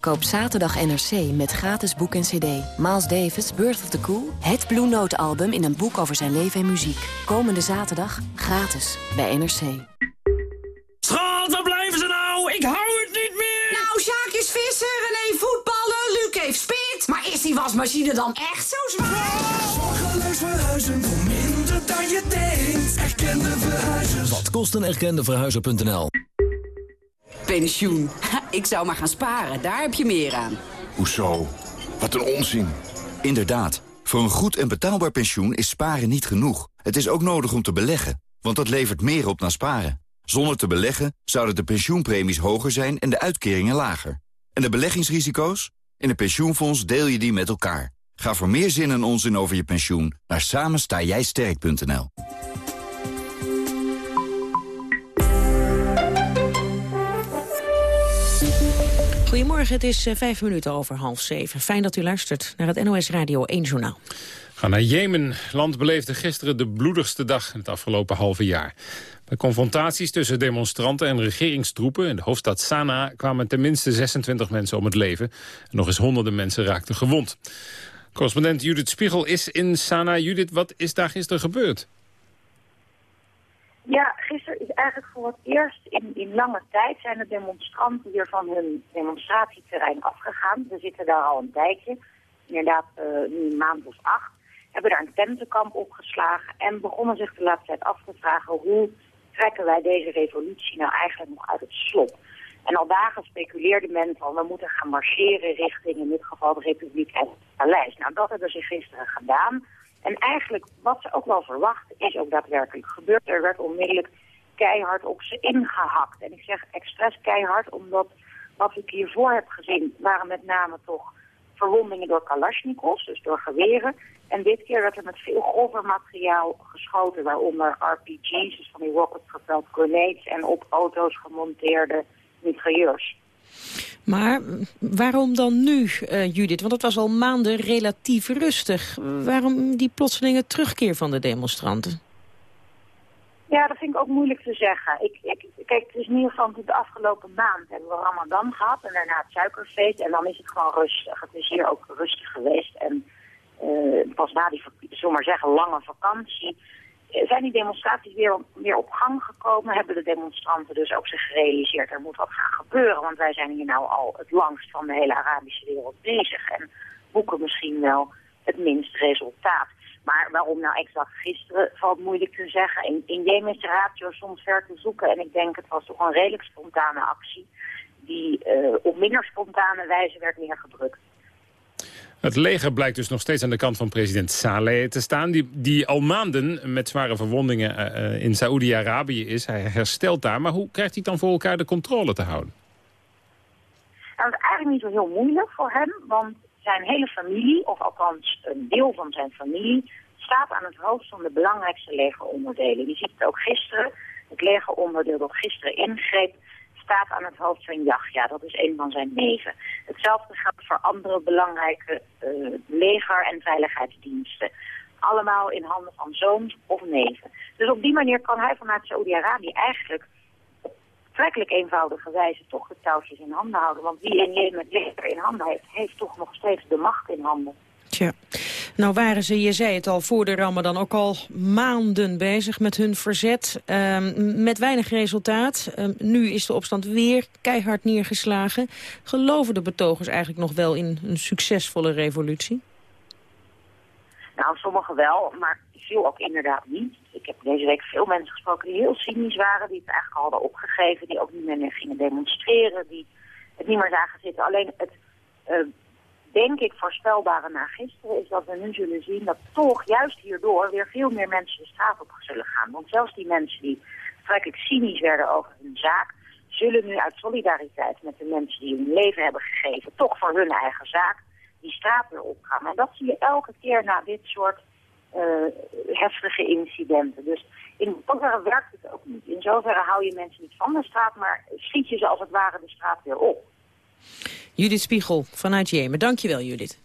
Koop zaterdag NRC met gratis boek en cd. Miles Davis, Birth of the Cool. Het Blue Note album in een boek over zijn leven en muziek. Komende zaterdag gratis bij NRC. Schat, waar blijven ze nou? Ik hou het niet meer! Nou, Sjaak is visser, René voetballen, Luc heeft spit. Maar is die wasmachine dan echt zo zwaar? Zorgeloos verhuizen voor minder dan je denkt. Erkende verhuizers. Wat kost een erkende verhuizer.nl? Pensioen. Ik zou maar gaan sparen, daar heb je meer aan. Hoezo? Wat een onzin. Inderdaad, voor een goed en betaalbaar pensioen is sparen niet genoeg. Het is ook nodig om te beleggen, want dat levert meer op dan sparen. Zonder te beleggen zouden de pensioenpremies hoger zijn en de uitkeringen lager. En de beleggingsrisico's? In een pensioenfonds deel je die met elkaar. Ga voor meer zin en onzin over je pensioen naar samenstaaijsterk.nl. Goedemorgen, het is eh, vijf minuten over half zeven. Fijn dat u luistert naar het NOS Radio 1 Journaal. Ga naar Jemen. Land beleefde gisteren de bloedigste dag in het afgelopen halve jaar. Bij confrontaties tussen demonstranten en regeringstroepen in de hoofdstad Sanaa kwamen tenminste 26 mensen om het leven. En nog eens honderden mensen raakten gewond. Correspondent Judith Spiegel is in Sanaa. Judith, wat is daar gisteren gebeurd? Ja, gisteren is eigenlijk voor het eerst in, in lange tijd zijn de demonstranten weer van hun demonstratieterrein afgegaan. Ze zitten daar al een tijdje, inderdaad uh, nu een maand of acht. Hebben daar een tentenkamp opgeslagen en begonnen zich de laatste tijd af te vragen hoe trekken wij deze revolutie nou eigenlijk nog uit het slop. En al dagen speculeerde men van we moeten gaan marcheren richting in dit geval de Republiek en het Paleis. Nou, dat hebben ze gisteren gedaan. En eigenlijk, wat ze ook wel verwachten, is ook daadwerkelijk gebeurd. Er werd onmiddellijk keihard op ze ingehakt. En ik zeg expres keihard, omdat wat ik hiervoor heb gezien... waren met name toch verwondingen door Kalashnikovs, dus door geweren. En dit keer werd er met veel grover materiaal geschoten... waaronder RPG's, dus van die rocket-propelled grenades... en op auto's gemonteerde mitrailleurs. Maar waarom dan nu, uh, Judith? Want het was al maanden relatief rustig. Waarom die plotselinge terugkeer van de demonstranten? Ja, dat vind ik ook moeilijk te zeggen. Ik, kijk, het is in ieder geval de afgelopen maand hebben we Ramadan gehad en daarna het suikerfeest. En dan is het gewoon rustig. Het is hier ook rustig geweest. En uh, pas na die, zullen maar zeggen, lange vakantie zijn die demonstraties weer, weer op gang gekomen. Hebben de demonstranten dus ook zich gerealiseerd, er moet wat gaan gebeuren. Want wij zijn hier nou al het langst van de hele Arabische wereld bezig. En boeken misschien wel het minst resultaat. Maar waarom nou exact gisteren valt moeilijk te zeggen. In, in Jemen is de ratio soms ver te zoeken. En ik denk het was toch een redelijk spontane actie. Die uh, op minder spontane wijze werd neergedrukt. Het leger blijkt dus nog steeds aan de kant van president Saleh te staan... die, die al maanden met zware verwondingen uh, in Saoedi-Arabië is. Hij herstelt daar, maar hoe krijgt hij dan voor elkaar de controle te houden? Nou, dat is eigenlijk niet zo heel moeilijk voor hem, want zijn hele familie, of althans een deel van zijn familie, staat aan het hoofd van de belangrijkste legeronderdelen. Je ziet het ook gisteren, het legeronderdeel dat gisteren ingreep, staat aan het hoofd van Yahya. Dat is een van zijn neven. Hetzelfde geldt voor andere belangrijke uh, leger- en veiligheidsdiensten. Allemaal in handen van zoons of neven. Dus op die manier kan hij vanuit Saudi-Arabië eigenlijk op betrekkelijk eenvoudige wijze toch de touwtjes in handen houden. Want wie in Jemen het leger in handen heeft, heeft toch nog steeds de macht in handen. Tja, nou waren ze, je zei het al, voor de Ramadan ook al maanden bezig met hun verzet. Um, met weinig resultaat. Um, nu is de opstand weer keihard neergeslagen. Geloven de betogers eigenlijk nog wel in een succesvolle revolutie? Nou, sommigen wel, maar veel ook inderdaad niet. Ik heb deze week veel mensen gesproken die heel cynisch waren, die het eigenlijk hadden opgegeven, die ook niet meer gingen demonstreren, die het niet meer zagen zitten. Alleen het uh, denk ik, voorspelbare na gisteren... is dat we nu zullen zien dat toch juist hierdoor weer veel meer mensen de straat op zullen gaan. Want zelfs die mensen die ik cynisch werden over hun zaak... zullen nu uit solidariteit met de mensen die hun leven hebben gegeven... toch voor hun eigen zaak die straat weer opgaan. En dat zie je elke keer na dit soort uh, heftige incidenten. Dus in zoverre werkt het ook niet. In zoverre hou je mensen niet van de straat, maar schiet je ze als het ware de straat weer op. Judith Spiegel vanuit Jemen. Dankjewel, Judith.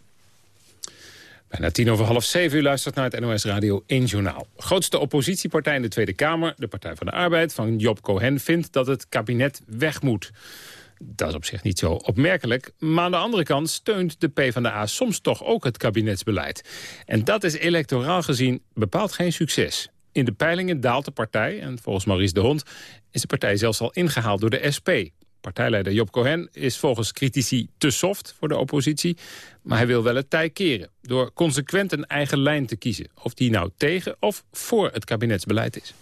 Bijna tien over half zeven u luistert naar het NOS Radio 1 Journaal. Grootste oppositiepartij in de Tweede Kamer, de Partij van de Arbeid van Job Cohen, vindt dat het kabinet weg moet. Dat is op zich niet zo opmerkelijk, maar aan de andere kant steunt de PvdA soms toch ook het kabinetsbeleid. En dat is electoraal gezien bepaald geen succes. In de peilingen daalt de partij en volgens Maurice de Hond is de partij zelfs al ingehaald door de SP. Partijleider Job Cohen is volgens critici te soft voor de oppositie. Maar hij wil wel het tij keren door consequent een eigen lijn te kiezen. Of die nou tegen of voor het kabinetsbeleid is.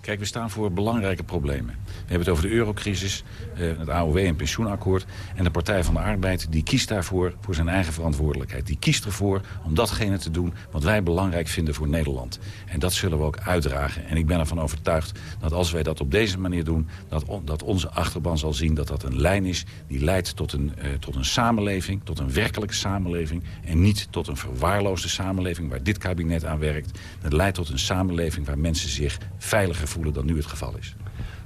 Kijk, we staan voor belangrijke problemen. We hebben het over de eurocrisis, eh, het AOW en pensioenakkoord. En de Partij van de Arbeid die kiest daarvoor voor zijn eigen verantwoordelijkheid. Die kiest ervoor om datgene te doen wat wij belangrijk vinden voor Nederland. En dat zullen we ook uitdragen. En ik ben ervan overtuigd dat als wij dat op deze manier doen... dat, dat onze achterban zal zien dat dat een lijn is... die leidt tot een, uh, tot een samenleving, tot een werkelijke samenleving... en niet tot een verwaarloosde samenleving waar dit kabinet aan werkt. Dat leidt tot een samenleving waar mensen zich veiliger voelen dan nu het geval is.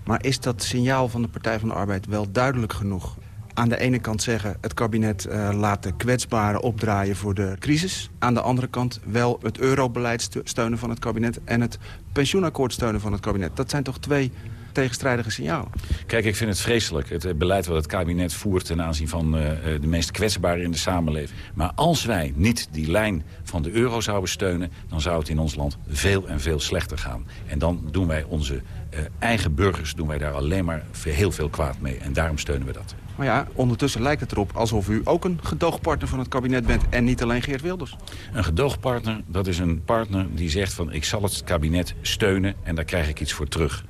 Maar is dat signaal van de Partij van de Arbeid wel duidelijk genoeg? Aan de ene kant zeggen het kabinet uh, laat de kwetsbaren opdraaien voor de crisis. Aan de andere kant wel het eurobeleid steunen van het kabinet... en het pensioenakkoord steunen van het kabinet. Dat zijn toch twee tegenstrijdige signalen. Kijk, ik vind het vreselijk. Het beleid wat het kabinet voert ten aanzien van uh, de meest kwetsbaren in de samenleving. Maar als wij niet die lijn van de euro zouden steunen... dan zou het in ons land veel en veel slechter gaan. En dan doen wij onze uh, eigen burgers doen wij daar alleen maar heel veel kwaad mee. En daarom steunen we dat. Maar ja, ondertussen lijkt het erop alsof u ook een gedoogpartner van het kabinet bent... en niet alleen Geert Wilders. Een gedoogpartner, dat is een partner die zegt van... ik zal het kabinet steunen en daar krijg ik iets voor terug.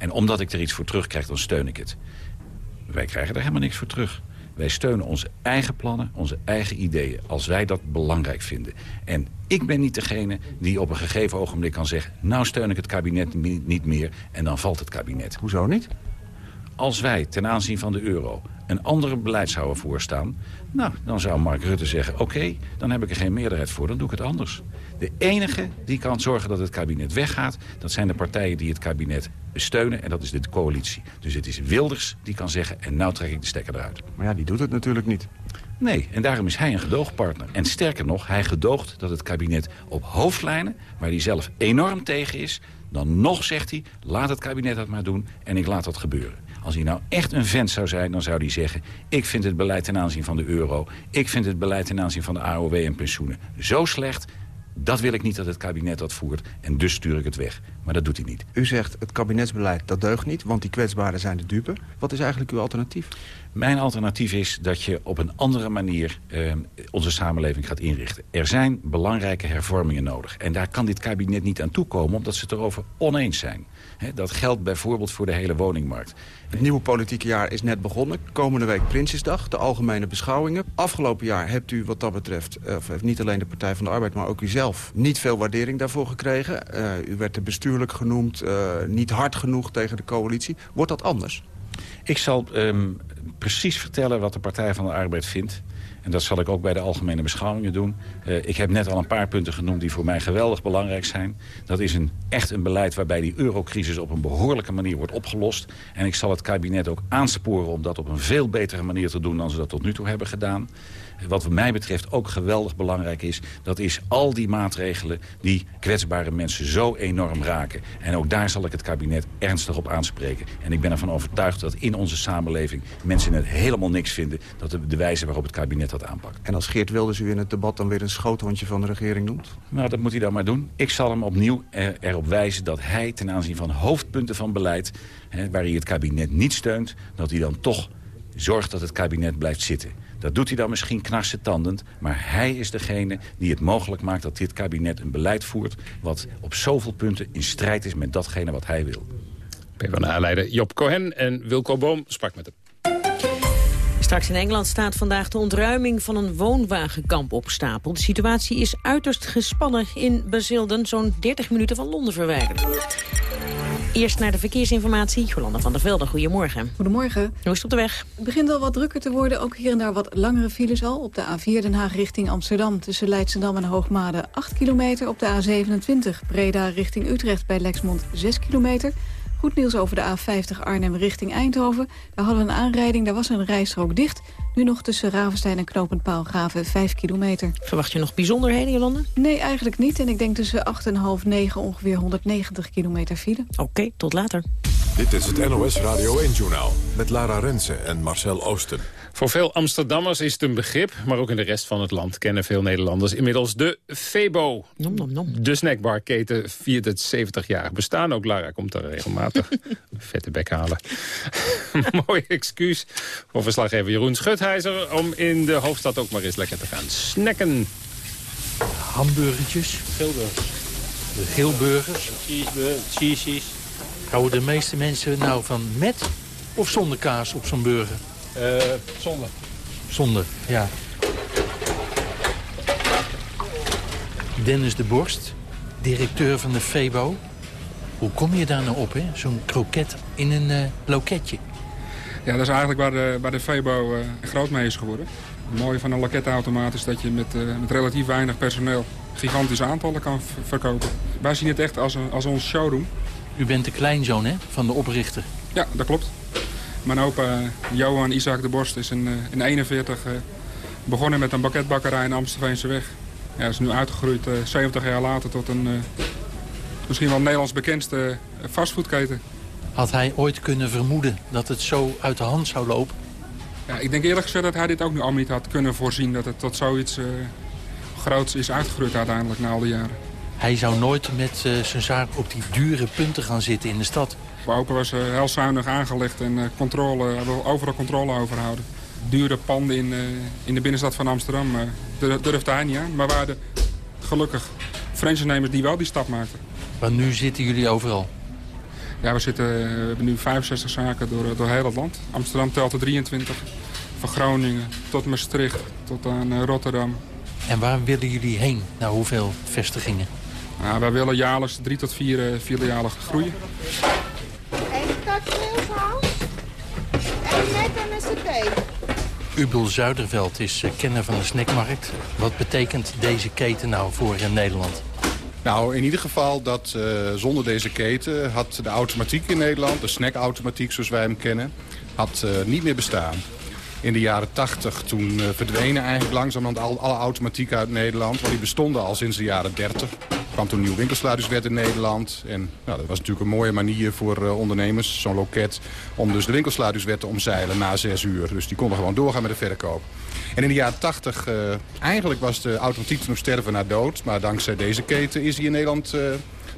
En omdat ik er iets voor terug krijg, dan steun ik het. Wij krijgen er helemaal niks voor terug. Wij steunen onze eigen plannen, onze eigen ideeën, als wij dat belangrijk vinden. En ik ben niet degene die op een gegeven ogenblik kan zeggen... nou steun ik het kabinet niet meer en dan valt het kabinet. Hoezo niet? Als wij ten aanzien van de euro een andere beleid zouden voorstaan... nou, dan zou Mark Rutte zeggen... oké, dan heb ik er geen meerderheid voor, dan doe ik het anders. De enige die kan zorgen dat het kabinet weggaat... dat zijn de partijen die het kabinet steunen en dat is de coalitie. Dus het is Wilders die kan zeggen... en nou trek ik de stekker eruit. Maar ja, die doet het natuurlijk niet. Nee, en daarom is hij een gedoogpartner. En sterker nog, hij gedoogt dat het kabinet op hoofdlijnen... waar hij zelf enorm tegen is... dan nog zegt hij, laat het kabinet dat maar doen en ik laat dat gebeuren. Als hij nou echt een vent zou zijn, dan zou hij zeggen... ik vind het beleid ten aanzien van de euro... ik vind het beleid ten aanzien van de AOW en pensioenen zo slecht... Dat wil ik niet dat het kabinet dat voert en dus stuur ik het weg. Maar dat doet hij niet. U zegt het kabinetsbeleid dat deugt niet, want die kwetsbaren zijn de dupe. Wat is eigenlijk uw alternatief? Mijn alternatief is dat je op een andere manier eh, onze samenleving gaat inrichten. Er zijn belangrijke hervormingen nodig. En daar kan dit kabinet niet aan toekomen omdat ze het erover oneens zijn. Dat geldt bijvoorbeeld voor de hele woningmarkt. Het nieuwe politieke jaar is net begonnen. Komende week Prinsjesdag, de algemene beschouwingen. Afgelopen jaar hebt u wat dat betreft, eh, of heeft niet alleen de Partij van de Arbeid... maar ook u zelf niet veel waardering daarvoor gekregen. Uh, u werd te bestuurlijk genoemd, uh, niet hard genoeg tegen de coalitie. Wordt dat anders? Ik zal um, precies vertellen wat de Partij van de Arbeid vindt. En dat zal ik ook bij de algemene beschouwingen doen. Uh, ik heb net al een paar punten genoemd die voor mij geweldig belangrijk zijn. Dat is een, echt een beleid waarbij die eurocrisis op een behoorlijke manier wordt opgelost. En ik zal het kabinet ook aansporen om dat op een veel betere manier te doen... dan ze dat tot nu toe hebben gedaan wat mij betreft ook geweldig belangrijk is... dat is al die maatregelen die kwetsbare mensen zo enorm raken. En ook daar zal ik het kabinet ernstig op aanspreken. En ik ben ervan overtuigd dat in onze samenleving mensen het helemaal niks vinden... dat de, de wijze waarop het kabinet dat aanpakt. En als Geert Wilders u in het debat dan weer een schoothondje van de regering noemt? Nou, dat moet hij dan maar doen. Ik zal hem opnieuw erop wijzen dat hij ten aanzien van hoofdpunten van beleid... Hè, waar hij het kabinet niet steunt, dat hij dan toch zorgt dat het kabinet blijft zitten. Dat doet hij dan misschien knarsetandend. Maar hij is degene die het mogelijk maakt dat dit kabinet een beleid voert... wat op zoveel punten in strijd is met datgene wat hij wil. PvdA-leider Job Cohen en Wilco Boom sprak met hem. Straks in Engeland staat vandaag de ontruiming van een woonwagenkamp op stapel. De situatie is uiterst gespannen in Bazilden, zo'n 30 minuten van Londen verwijderd. Eerst naar de verkeersinformatie. Jolanda van der Velde, goedemorgen. Goedemorgen. Hoe is het op de weg? Het begint al wat drukker te worden. Ook hier en daar wat langere files al. Op de A4 Den Haag richting Amsterdam tussen Leidschendam en Hoogmade 8 kilometer. Op de A27 Breda richting Utrecht bij Lexmond 6 kilometer. Goed nieuws over de A50 Arnhem richting Eindhoven. Daar hadden we een aanrijding, daar was een rijstrook dicht. Nu nog tussen Ravenstein en Knopend Paalgraven 5 kilometer. Verwacht je nog bijzonderheden, Jolande? Nee, eigenlijk niet. En ik denk tussen 8 en half 9 ongeveer 190 kilometer file. Oké, tot later. Dit is het NOS Radio 1-journaal met Lara Rensen en Marcel Oosten. Voor veel Amsterdammers is het een begrip, maar ook in de rest van het land kennen veel Nederlanders inmiddels de Febo. Nom, nom, nom. De snackbarketen viert het 70-jarig bestaan. Ook Lara komt er regelmatig vette bek halen. Mooi excuus voor verslaggever Jeroen Schutheiser om in de hoofdstad ook maar eens lekker te gaan snacken. Hamburgertjes. Geelburgers. De geelburgers. Cheesies. Houden de meeste mensen nou van met of zonder kaas op zo'n burger? Uh, zonder. Zonder, ja. Dennis de Borst, directeur van de Febo. Hoe kom je daar nou op, hè? Zo'n kroket in een uh, loketje. Ja, dat is eigenlijk waar de, waar de Febo uh, groot mee is geworden. Het mooie van een lokettenautomaat is dat je met, uh, met relatief weinig personeel gigantische aantallen kan verkopen. Wij zien het echt als, een, als ons showroom. U bent de kleinzoon hè, van de oprichter. Ja, dat klopt. Mijn opa Johan Isaac de Borst is in, in 41 begonnen met een bakketbakkerij in Amstelveense weg. Ja, is nu uitgegroeid 70 jaar later tot een misschien wel Nederlands bekendste fastfoodketen. Had hij ooit kunnen vermoeden dat het zo uit de hand zou lopen? Ja, ik denk eerlijk gezegd dat hij dit ook nu al niet had kunnen voorzien. Dat het tot zoiets groots is uitgegroeid uiteindelijk na al die jaren. Hij zou nooit met zijn zaak op die dure punten gaan zitten in de stad. Open was uh, heel zuinig aangelegd en controle, overal controle overhouden. Dure panden in, in de binnenstad van Amsterdam durfde hij niet aan. Maar waren gelukkig franchise-nemers die wel die stap maakten. Maar nu zitten jullie overal? Ja, we, zitten, we hebben nu 65 zaken door, door heel het land. Amsterdam telt er 23. Van Groningen tot Maastricht tot aan Rotterdam. En waar willen jullie heen? Naar hoeveel vestigingen? Nou, wij willen jaarlijks drie tot vier uh, filialen groeien. Ubel Zuiderveld is uh, kenner van de snackmarkt. Wat betekent deze keten nou voor uh, Nederland? Nou, in ieder geval dat uh, zonder deze keten had de automatiek in Nederland... de snackautomatiek zoals wij hem kennen, had niet meer bestaan in de jaren 80. Toen uh, verdwenen eigenlijk langzamerhand al, alle automatiek uit Nederland. Want die bestonden al sinds de jaren 30. Er kwam toen een nieuw winkelsluitingswet in Nederland. En nou, dat was natuurlijk een mooie manier voor uh, ondernemers, zo'n loket... om dus de winkelsluitingswet te omzeilen na zes uur. Dus die konden gewoon doorgaan met de verkoop. En in de jaren 80, uh, eigenlijk was de automatiek nog sterven naar dood. Maar dankzij deze keten is die in Nederland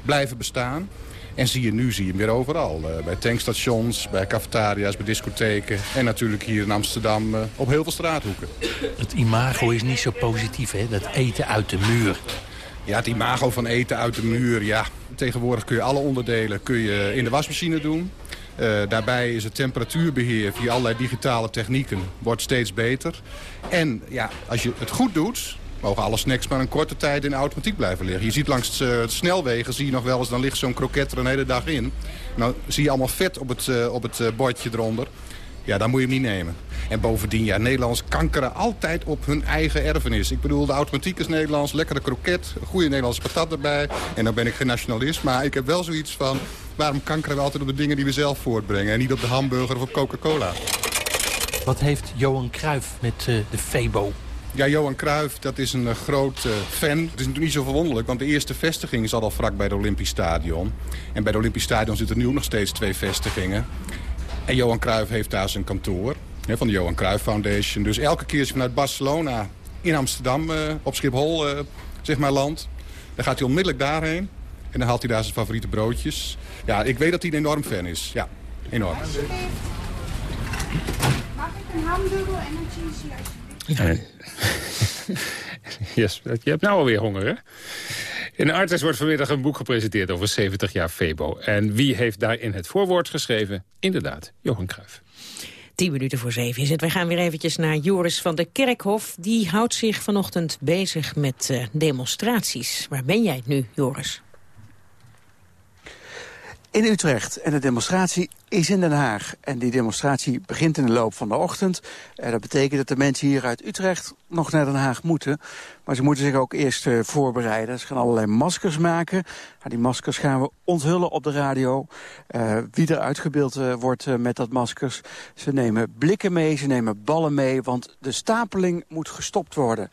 blijven bestaan. En zie je nu zie je hem weer overal. Uh, bij tankstations, bij cafetaria's, bij discotheken. En natuurlijk hier in Amsterdam uh, op heel veel straathoeken. Het imago is niet zo positief, hè? Dat eten uit de muur. Ja, het imago van eten uit de muur, ja. Tegenwoordig kun je alle onderdelen kun je in de wasmachine doen. Uh, daarbij is het temperatuurbeheer via allerlei digitale technieken wordt steeds beter. En ja, als je het goed doet, mogen alle snacks maar een korte tijd in de automatiek blijven liggen. Je ziet langs uh, snelwegen, zie je nog wel eens, dan ligt zo'n kroket er een hele dag in. Dan zie je allemaal vet op het, uh, op het uh, bordje eronder. Ja, dan moet je hem niet nemen. En bovendien, ja, Nederlanders kankeren altijd op hun eigen erfenis. Ik bedoel, de automatiek is Nederlands, lekkere kroket, goede Nederlandse patat erbij. En dan ben ik geen nationalist, maar ik heb wel zoiets van... waarom kankeren we altijd op de dingen die we zelf voortbrengen... en niet op de hamburger of op Coca-Cola? Wat heeft Johan Cruijff met de Febo? Ja, Johan Cruijff, dat is een uh, groot uh, fan. Het is natuurlijk niet zo verwonderlijk, want de eerste vestiging zat al vlak bij het Olympisch Stadion. En bij het Olympisch Stadion zitten nu nog steeds twee vestigingen. En Johan Cruijff heeft daar zijn kantoor hè, van de Johan Cruijff Foundation. Dus elke keer als je vanuit Barcelona in Amsterdam uh, op Schiphol zeg maar land... dan gaat hij onmiddellijk daarheen en dan haalt hij daar zijn favoriete broodjes. Ja, ik weet dat hij een enorm fan is. Ja, enorm. Mag ik een hamburger en een yes, je hebt nou alweer honger, hè? In Artes wordt vanmiddag een boek gepresenteerd over 70 jaar Febo. En wie heeft daarin het voorwoord geschreven? Inderdaad, Johan Cruijff. Tien minuten voor zeven is het. We gaan weer eventjes naar Joris van der Kerkhof. Die houdt zich vanochtend bezig met uh, demonstraties. Waar ben jij nu, Joris? In Utrecht. En de demonstratie is in Den Haag. En die demonstratie begint in de loop van de ochtend. En dat betekent dat de mensen hier uit Utrecht nog naar Den Haag moeten. Maar ze moeten zich ook eerst uh, voorbereiden. Ze gaan allerlei maskers maken. Nou, die maskers gaan we onthullen op de radio. Uh, wie er uitgebeeld wordt met dat maskers. Ze nemen blikken mee, ze nemen ballen mee. Want de stapeling moet gestopt worden.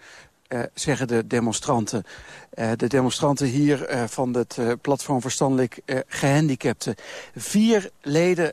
Uh, zeggen de demonstranten. Uh, de demonstranten hier van het platform Verstandelijk Gehandicapten. Vier leden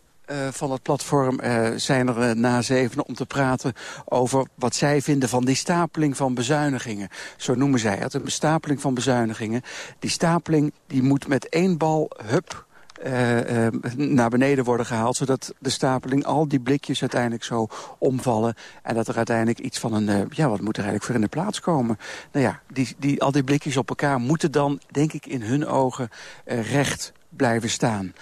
van het platform zijn er na zeven om te praten over wat zij vinden van die stapeling van bezuinigingen. Zo noemen zij het, een bestapeling van bezuinigingen. Die stapeling die moet met één bal, hup, uh, uh, naar beneden worden gehaald... zodat de stapeling, al die blikjes uiteindelijk zo omvallen... en dat er uiteindelijk iets van een... Uh, ja, wat moet er eigenlijk voor in de plaats komen? Nou ja, die, die, al die blikjes op elkaar moeten dan, denk ik, in hun ogen recht blijven staan.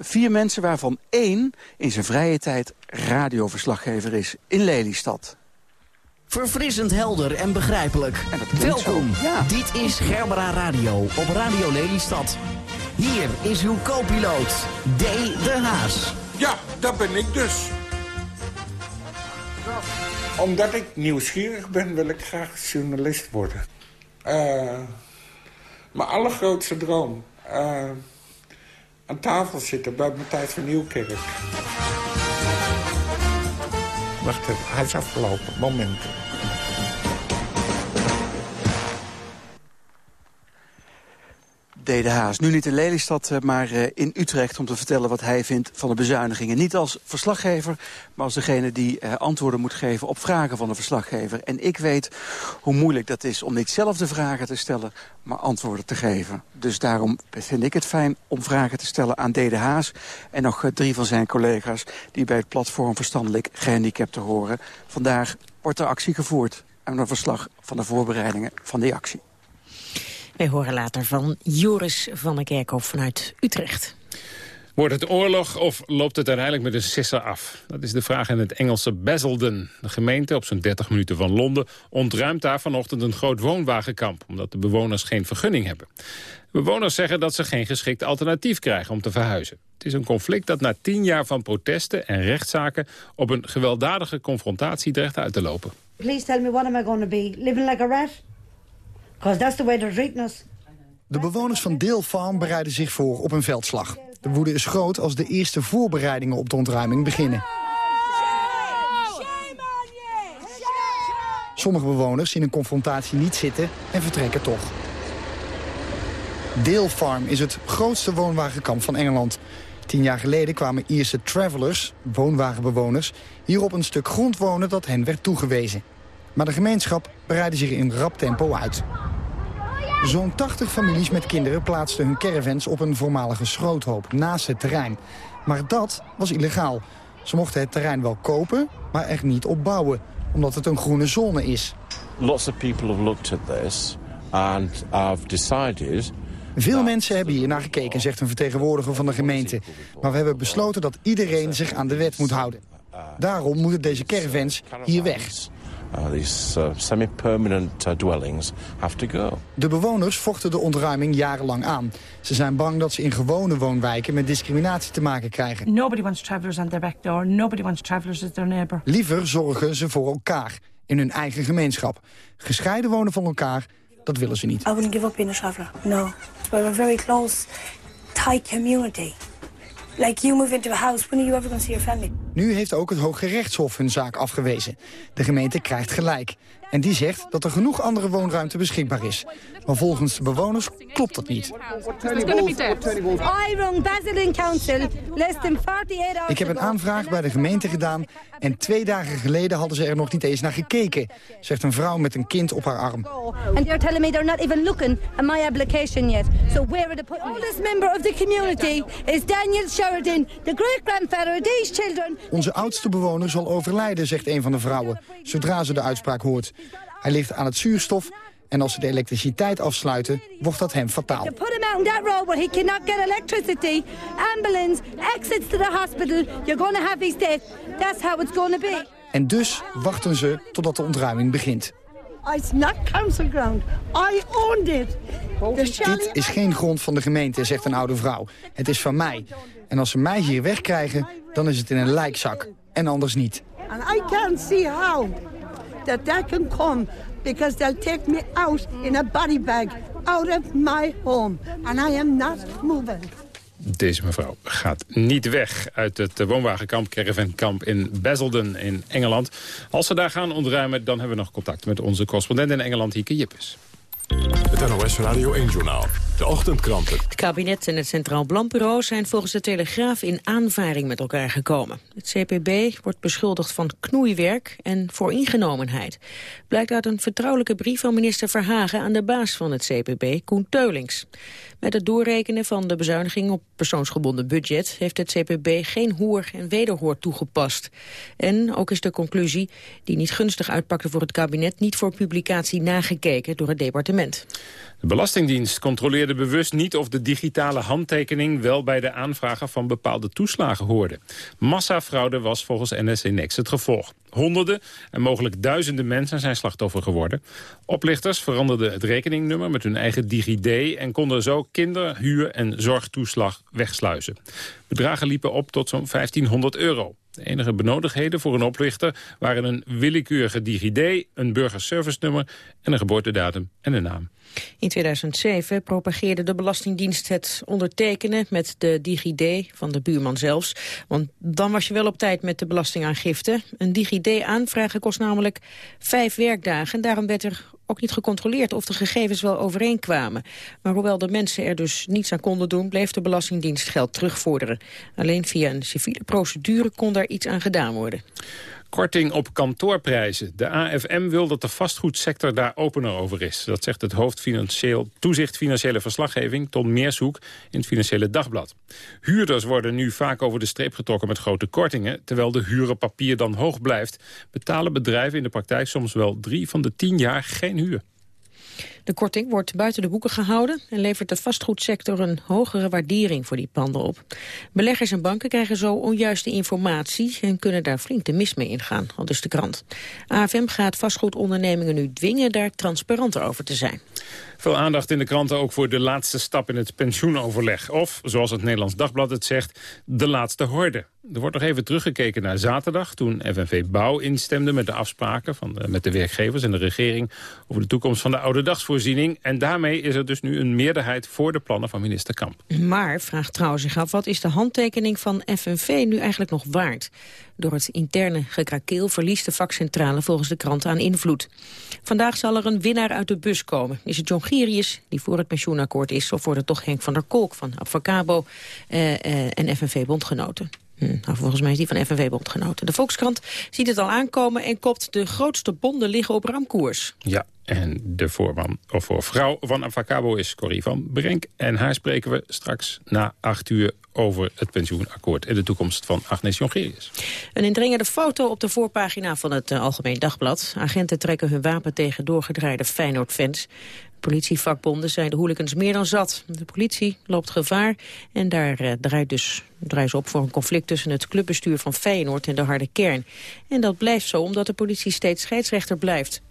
vier mensen waarvan één in zijn vrije tijd radioverslaggever is in Lelystad. Verfrissend helder en begrijpelijk. En Welkom, ja. dit is Gerbera Radio op Radio Lelystad. Hier is uw co-piloot, D. de Haas. Ja, dat ben ik dus. Omdat ik nieuwsgierig ben, wil ik graag journalist worden. Uh, mijn allergrootste droom. Uh, aan tafel zitten bij Matthijs van Nieuwkerk. Wacht even, hij is afgelopen. Moment. Dede Haas. Nu niet in Lelystad, eh, maar eh, in Utrecht om te vertellen wat hij vindt van de bezuinigingen. Niet als verslaggever, maar als degene die eh, antwoorden moet geven op vragen van de verslaggever. En ik weet hoe moeilijk dat is om niet zelf de vragen te stellen, maar antwoorden te geven. Dus daarom vind ik het fijn om vragen te stellen aan Dede Haas... en nog drie van zijn collega's die bij het platform Verstandelijk Gehandicapten horen. Vandaag wordt er actie gevoerd en een verslag van de voorbereidingen van die actie. Wij horen later van Joris van der Kerkhof vanuit Utrecht. Wordt het oorlog of loopt het uiteindelijk met een sisser af? Dat is de vraag in het Engelse Basildon. De gemeente, op zo'n 30 minuten van Londen, ontruimt daar vanochtend een groot woonwagenkamp, omdat de bewoners geen vergunning hebben. Bewoners zeggen dat ze geen geschikt alternatief krijgen om te verhuizen. Het is een conflict dat na tien jaar van protesten en rechtszaken op een gewelddadige confrontatie dreigt uit te lopen. Please tell me what am I going to be? Living like a rat? The way. De bewoners van Dale Farm bereiden zich voor op een veldslag. De woede is groot als de eerste voorbereidingen op de ontruiming beginnen. Sommige bewoners zien een confrontatie niet zitten en vertrekken toch. Dale Farm is het grootste woonwagenkamp van Engeland. Tien jaar geleden kwamen Ierse travelers, woonwagenbewoners... hier op een stuk grond wonen dat hen werd toegewezen. Maar de gemeenschap bereidde zich in rap tempo uit. Zo'n 80 families met kinderen plaatsten hun caravans op een voormalige schroothoop naast het terrein. Maar dat was illegaal. Ze mochten het terrein wel kopen, maar er niet op bouwen, omdat het een groene zone is. Lots of people have looked at this and have decided veel mensen hebben hier naar gekeken, zegt een vertegenwoordiger van de gemeente. Maar we hebben besloten dat iedereen zich aan de wet moet houden. Daarom moeten deze caravans hier weg. Uh, these uh, semi-permanent uh, dwellings have to go. De bewoners vochten de ontruiming jarenlang aan. Ze zijn bang dat ze in gewone woonwijken met discriminatie te maken krijgen. Nobody wants travelers on their back door. Nobody wants travelers as their neighbor. Liever zorgen ze voor elkaar in hun eigen gemeenschap. Gescheiden wonen van elkaar, dat willen ze niet. I wouldn't give up being a traveler. No. We're a very close, tight community. Like you move into a house, when are you ever going to see your family? Nu heeft ook het Hoge Rechtshof hun zaak afgewezen. De gemeente krijgt gelijk. En die zegt dat er genoeg andere woonruimte beschikbaar is. Maar volgens de bewoners klopt dat niet. Ik heb een aanvraag bij de gemeente gedaan... en twee dagen geleden hadden ze er nog niet eens naar gekeken... zegt een vrouw met een kind op haar arm. And they're telling me they're not even looking at my application yet. So where are the oldest member of the community is Daniel Sheridan, the great-grandfather of these children... Onze oudste bewoner zal overlijden, zegt een van de vrouwen... zodra ze de uitspraak hoort. Hij ligt aan het zuurstof en als ze de elektriciteit afsluiten, wordt dat hem fataal. Put him out on that road where he cannot get electricity, ambulance, exits to the hospital, you're going to have his death. That's how it's going to be. En dus wachten ze totdat de ontruiming begint. It's not council ground. I owned it. Dit is geen grond van de gemeente, zegt een oude vrouw. Het is van mij. En als ze mij hier wegkrijgen, dan is het in een lijkzak. En anders niet. And I can't see how that that can come because they'll take me out in a body bag out of my home. And I am not moving. Deze mevrouw gaat niet weg uit het woonwagenkamp, caravankamp in Basildon in Engeland. Als ze daar gaan ontruimen, dan hebben we nog contact met onze correspondent in Engeland, Hieke Jippes. Het NOS Radio 1-journaal. De. Het kabinet en het Centraal Planbureau zijn volgens de Telegraaf in aanvaring met elkaar gekomen. Het CPB wordt beschuldigd van knoeiwerk en vooringenomenheid. Blijkt uit een vertrouwelijke brief van minister Verhagen aan de baas van het CPB, Koen Teulings. Met het doorrekenen van de bezuiniging op persoonsgebonden budget heeft het CPB geen hoer en wederhoor toegepast. En ook is de conclusie, die niet gunstig uitpakte voor het kabinet, niet voor publicatie nagekeken door het departement. De Belastingdienst controleerde bewust niet of de digitale handtekening wel bij de aanvrager van bepaalde toeslagen hoorde. Massafraude was volgens NSC Next het gevolg. Honderden en mogelijk duizenden mensen zijn slachtoffer geworden. Oplichters veranderden het rekeningnummer met hun eigen DigiD... en konden zo kinder-, huur- en zorgtoeslag wegsluizen. Bedragen liepen op tot zo'n 1500 euro. De enige benodigdheden voor een oplichter waren een willekeurige DigiD... een burgerservice-nummer en een geboortedatum en een naam. In 2007 propageerde de Belastingdienst het ondertekenen met de DigiD van de buurman zelfs. Want dan was je wel op tijd met de belastingaangifte. Een DigiD aanvragen kost namelijk vijf werkdagen. Daarom werd er ook niet gecontroleerd of de gegevens wel overeenkwamen. Maar hoewel de mensen er dus niets aan konden doen... bleef de Belastingdienst geld terugvorderen. Alleen via een civiele procedure kon daar iets aan gedaan worden. Korting op kantoorprijzen. De AFM wil dat de vastgoedsector daar opener over is. Dat zegt het hoofd financieel, toezicht financiële verslaggeving... Ton Meershoek in het Financiële Dagblad. Huurders worden nu vaak over de streep getrokken met grote kortingen... terwijl de hurenpapier dan hoog blijft... betalen bedrijven in de praktijk soms wel drie van de tien jaar geen huur. De korting wordt buiten de boeken gehouden en levert de vastgoedsector een hogere waardering voor die panden op. Beleggers en banken krijgen zo onjuiste informatie en kunnen daar flink de mis mee ingaan, al dus de krant. AFM gaat vastgoedondernemingen nu dwingen daar transparanter over te zijn. Veel aandacht in de kranten ook voor de laatste stap in het pensioenoverleg. Of, zoals het Nederlands Dagblad het zegt, de laatste horde. Er wordt nog even teruggekeken naar zaterdag... toen FNV Bouw instemde met de afspraken van met de werkgevers en de regering... over de toekomst van de oude dagsvoorziening. En daarmee is er dus nu een meerderheid voor de plannen van minister Kamp. Maar, vraagt trouwens zich af, wat is de handtekening van FNV nu eigenlijk nog waard? Door het interne gekrakeel verliest de vakcentrale volgens de krant aan invloed. Vandaag zal er een winnaar uit de bus komen. Is het John Girius, die voor het pensioenakkoord is... of wordt het toch Henk van der Kolk van Avocabo eh, eh, en FNV-bondgenoten? Hm, nou, volgens mij is die van FNV-bondgenoten. De Volkskrant ziet het al aankomen en kopt de grootste bonden liggen op ramkoers. Ja, en de voorman, of voor vrouw van Avacabo is Corrie van Brenk. En haar spreken we straks na acht uur over het pensioenakkoord... en de toekomst van Agnes Jongerius. Een indringende foto op de voorpagina van het uh, Algemeen Dagblad. Agenten trekken hun wapen tegen doorgedraaide Feyenoord-fans. Politievakbonden zijn de hooligans meer dan zat. De politie loopt gevaar en daar uh, draait, dus, draait ze op voor een conflict tussen het clubbestuur van Feyenoord en de harde kern. En dat blijft zo omdat de politie steeds scheidsrechter blijft.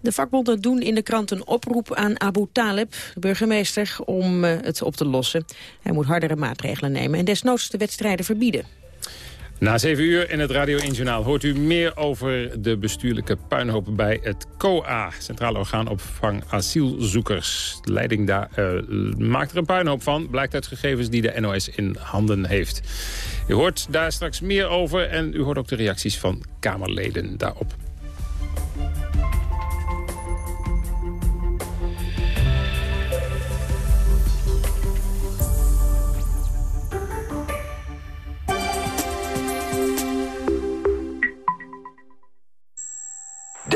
De vakbonden doen in de krant een oproep aan Abu Taleb, de burgemeester, om uh, het op te lossen. Hij moet hardere maatregelen nemen en desnoods de wedstrijden verbieden. Na 7 uur in het Radio 1 Journaal hoort u meer over de bestuurlijke puinhopen bij het COA, Centraal Orgaan Opvang Asielzoekers. De leiding daar uh, maakt er een puinhoop van, blijkt uit gegevens die de NOS in handen heeft. U hoort daar straks meer over en u hoort ook de reacties van Kamerleden daarop.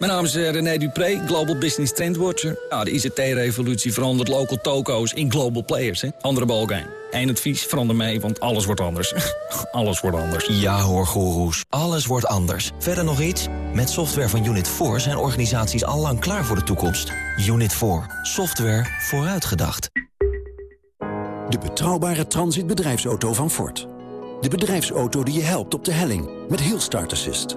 Mijn naam is eh, René Dupré, Global Business Trendwatcher. Nou, de ICT-revolutie verandert local toko's in global players. Hè? Andere balkijn. Eén advies, verander mee, want alles wordt anders. alles wordt anders. Ja hoor, goeroes. Alles wordt anders. Verder nog iets? Met software van Unit 4 zijn organisaties al lang klaar voor de toekomst. Unit 4. Software vooruitgedacht. De betrouwbare transitbedrijfsauto van Ford. De bedrijfsauto die je helpt op de helling met Hill Start Assist.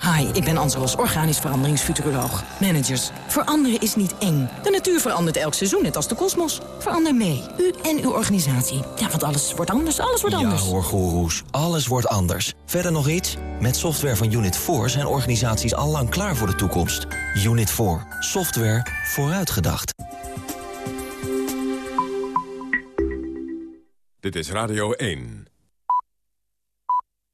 Hi, ik ben Anselos, organisch veranderingsfuturoloog. Managers, veranderen is niet eng. De natuur verandert elk seizoen, net als de kosmos. Verander mee, u en uw organisatie. Ja, want alles wordt anders, alles wordt anders. Ja hoor, goeroes, alles wordt anders. Verder nog iets? Met software van Unit 4 zijn organisaties al lang klaar voor de toekomst. Unit 4, software vooruitgedacht. Dit is Radio 1.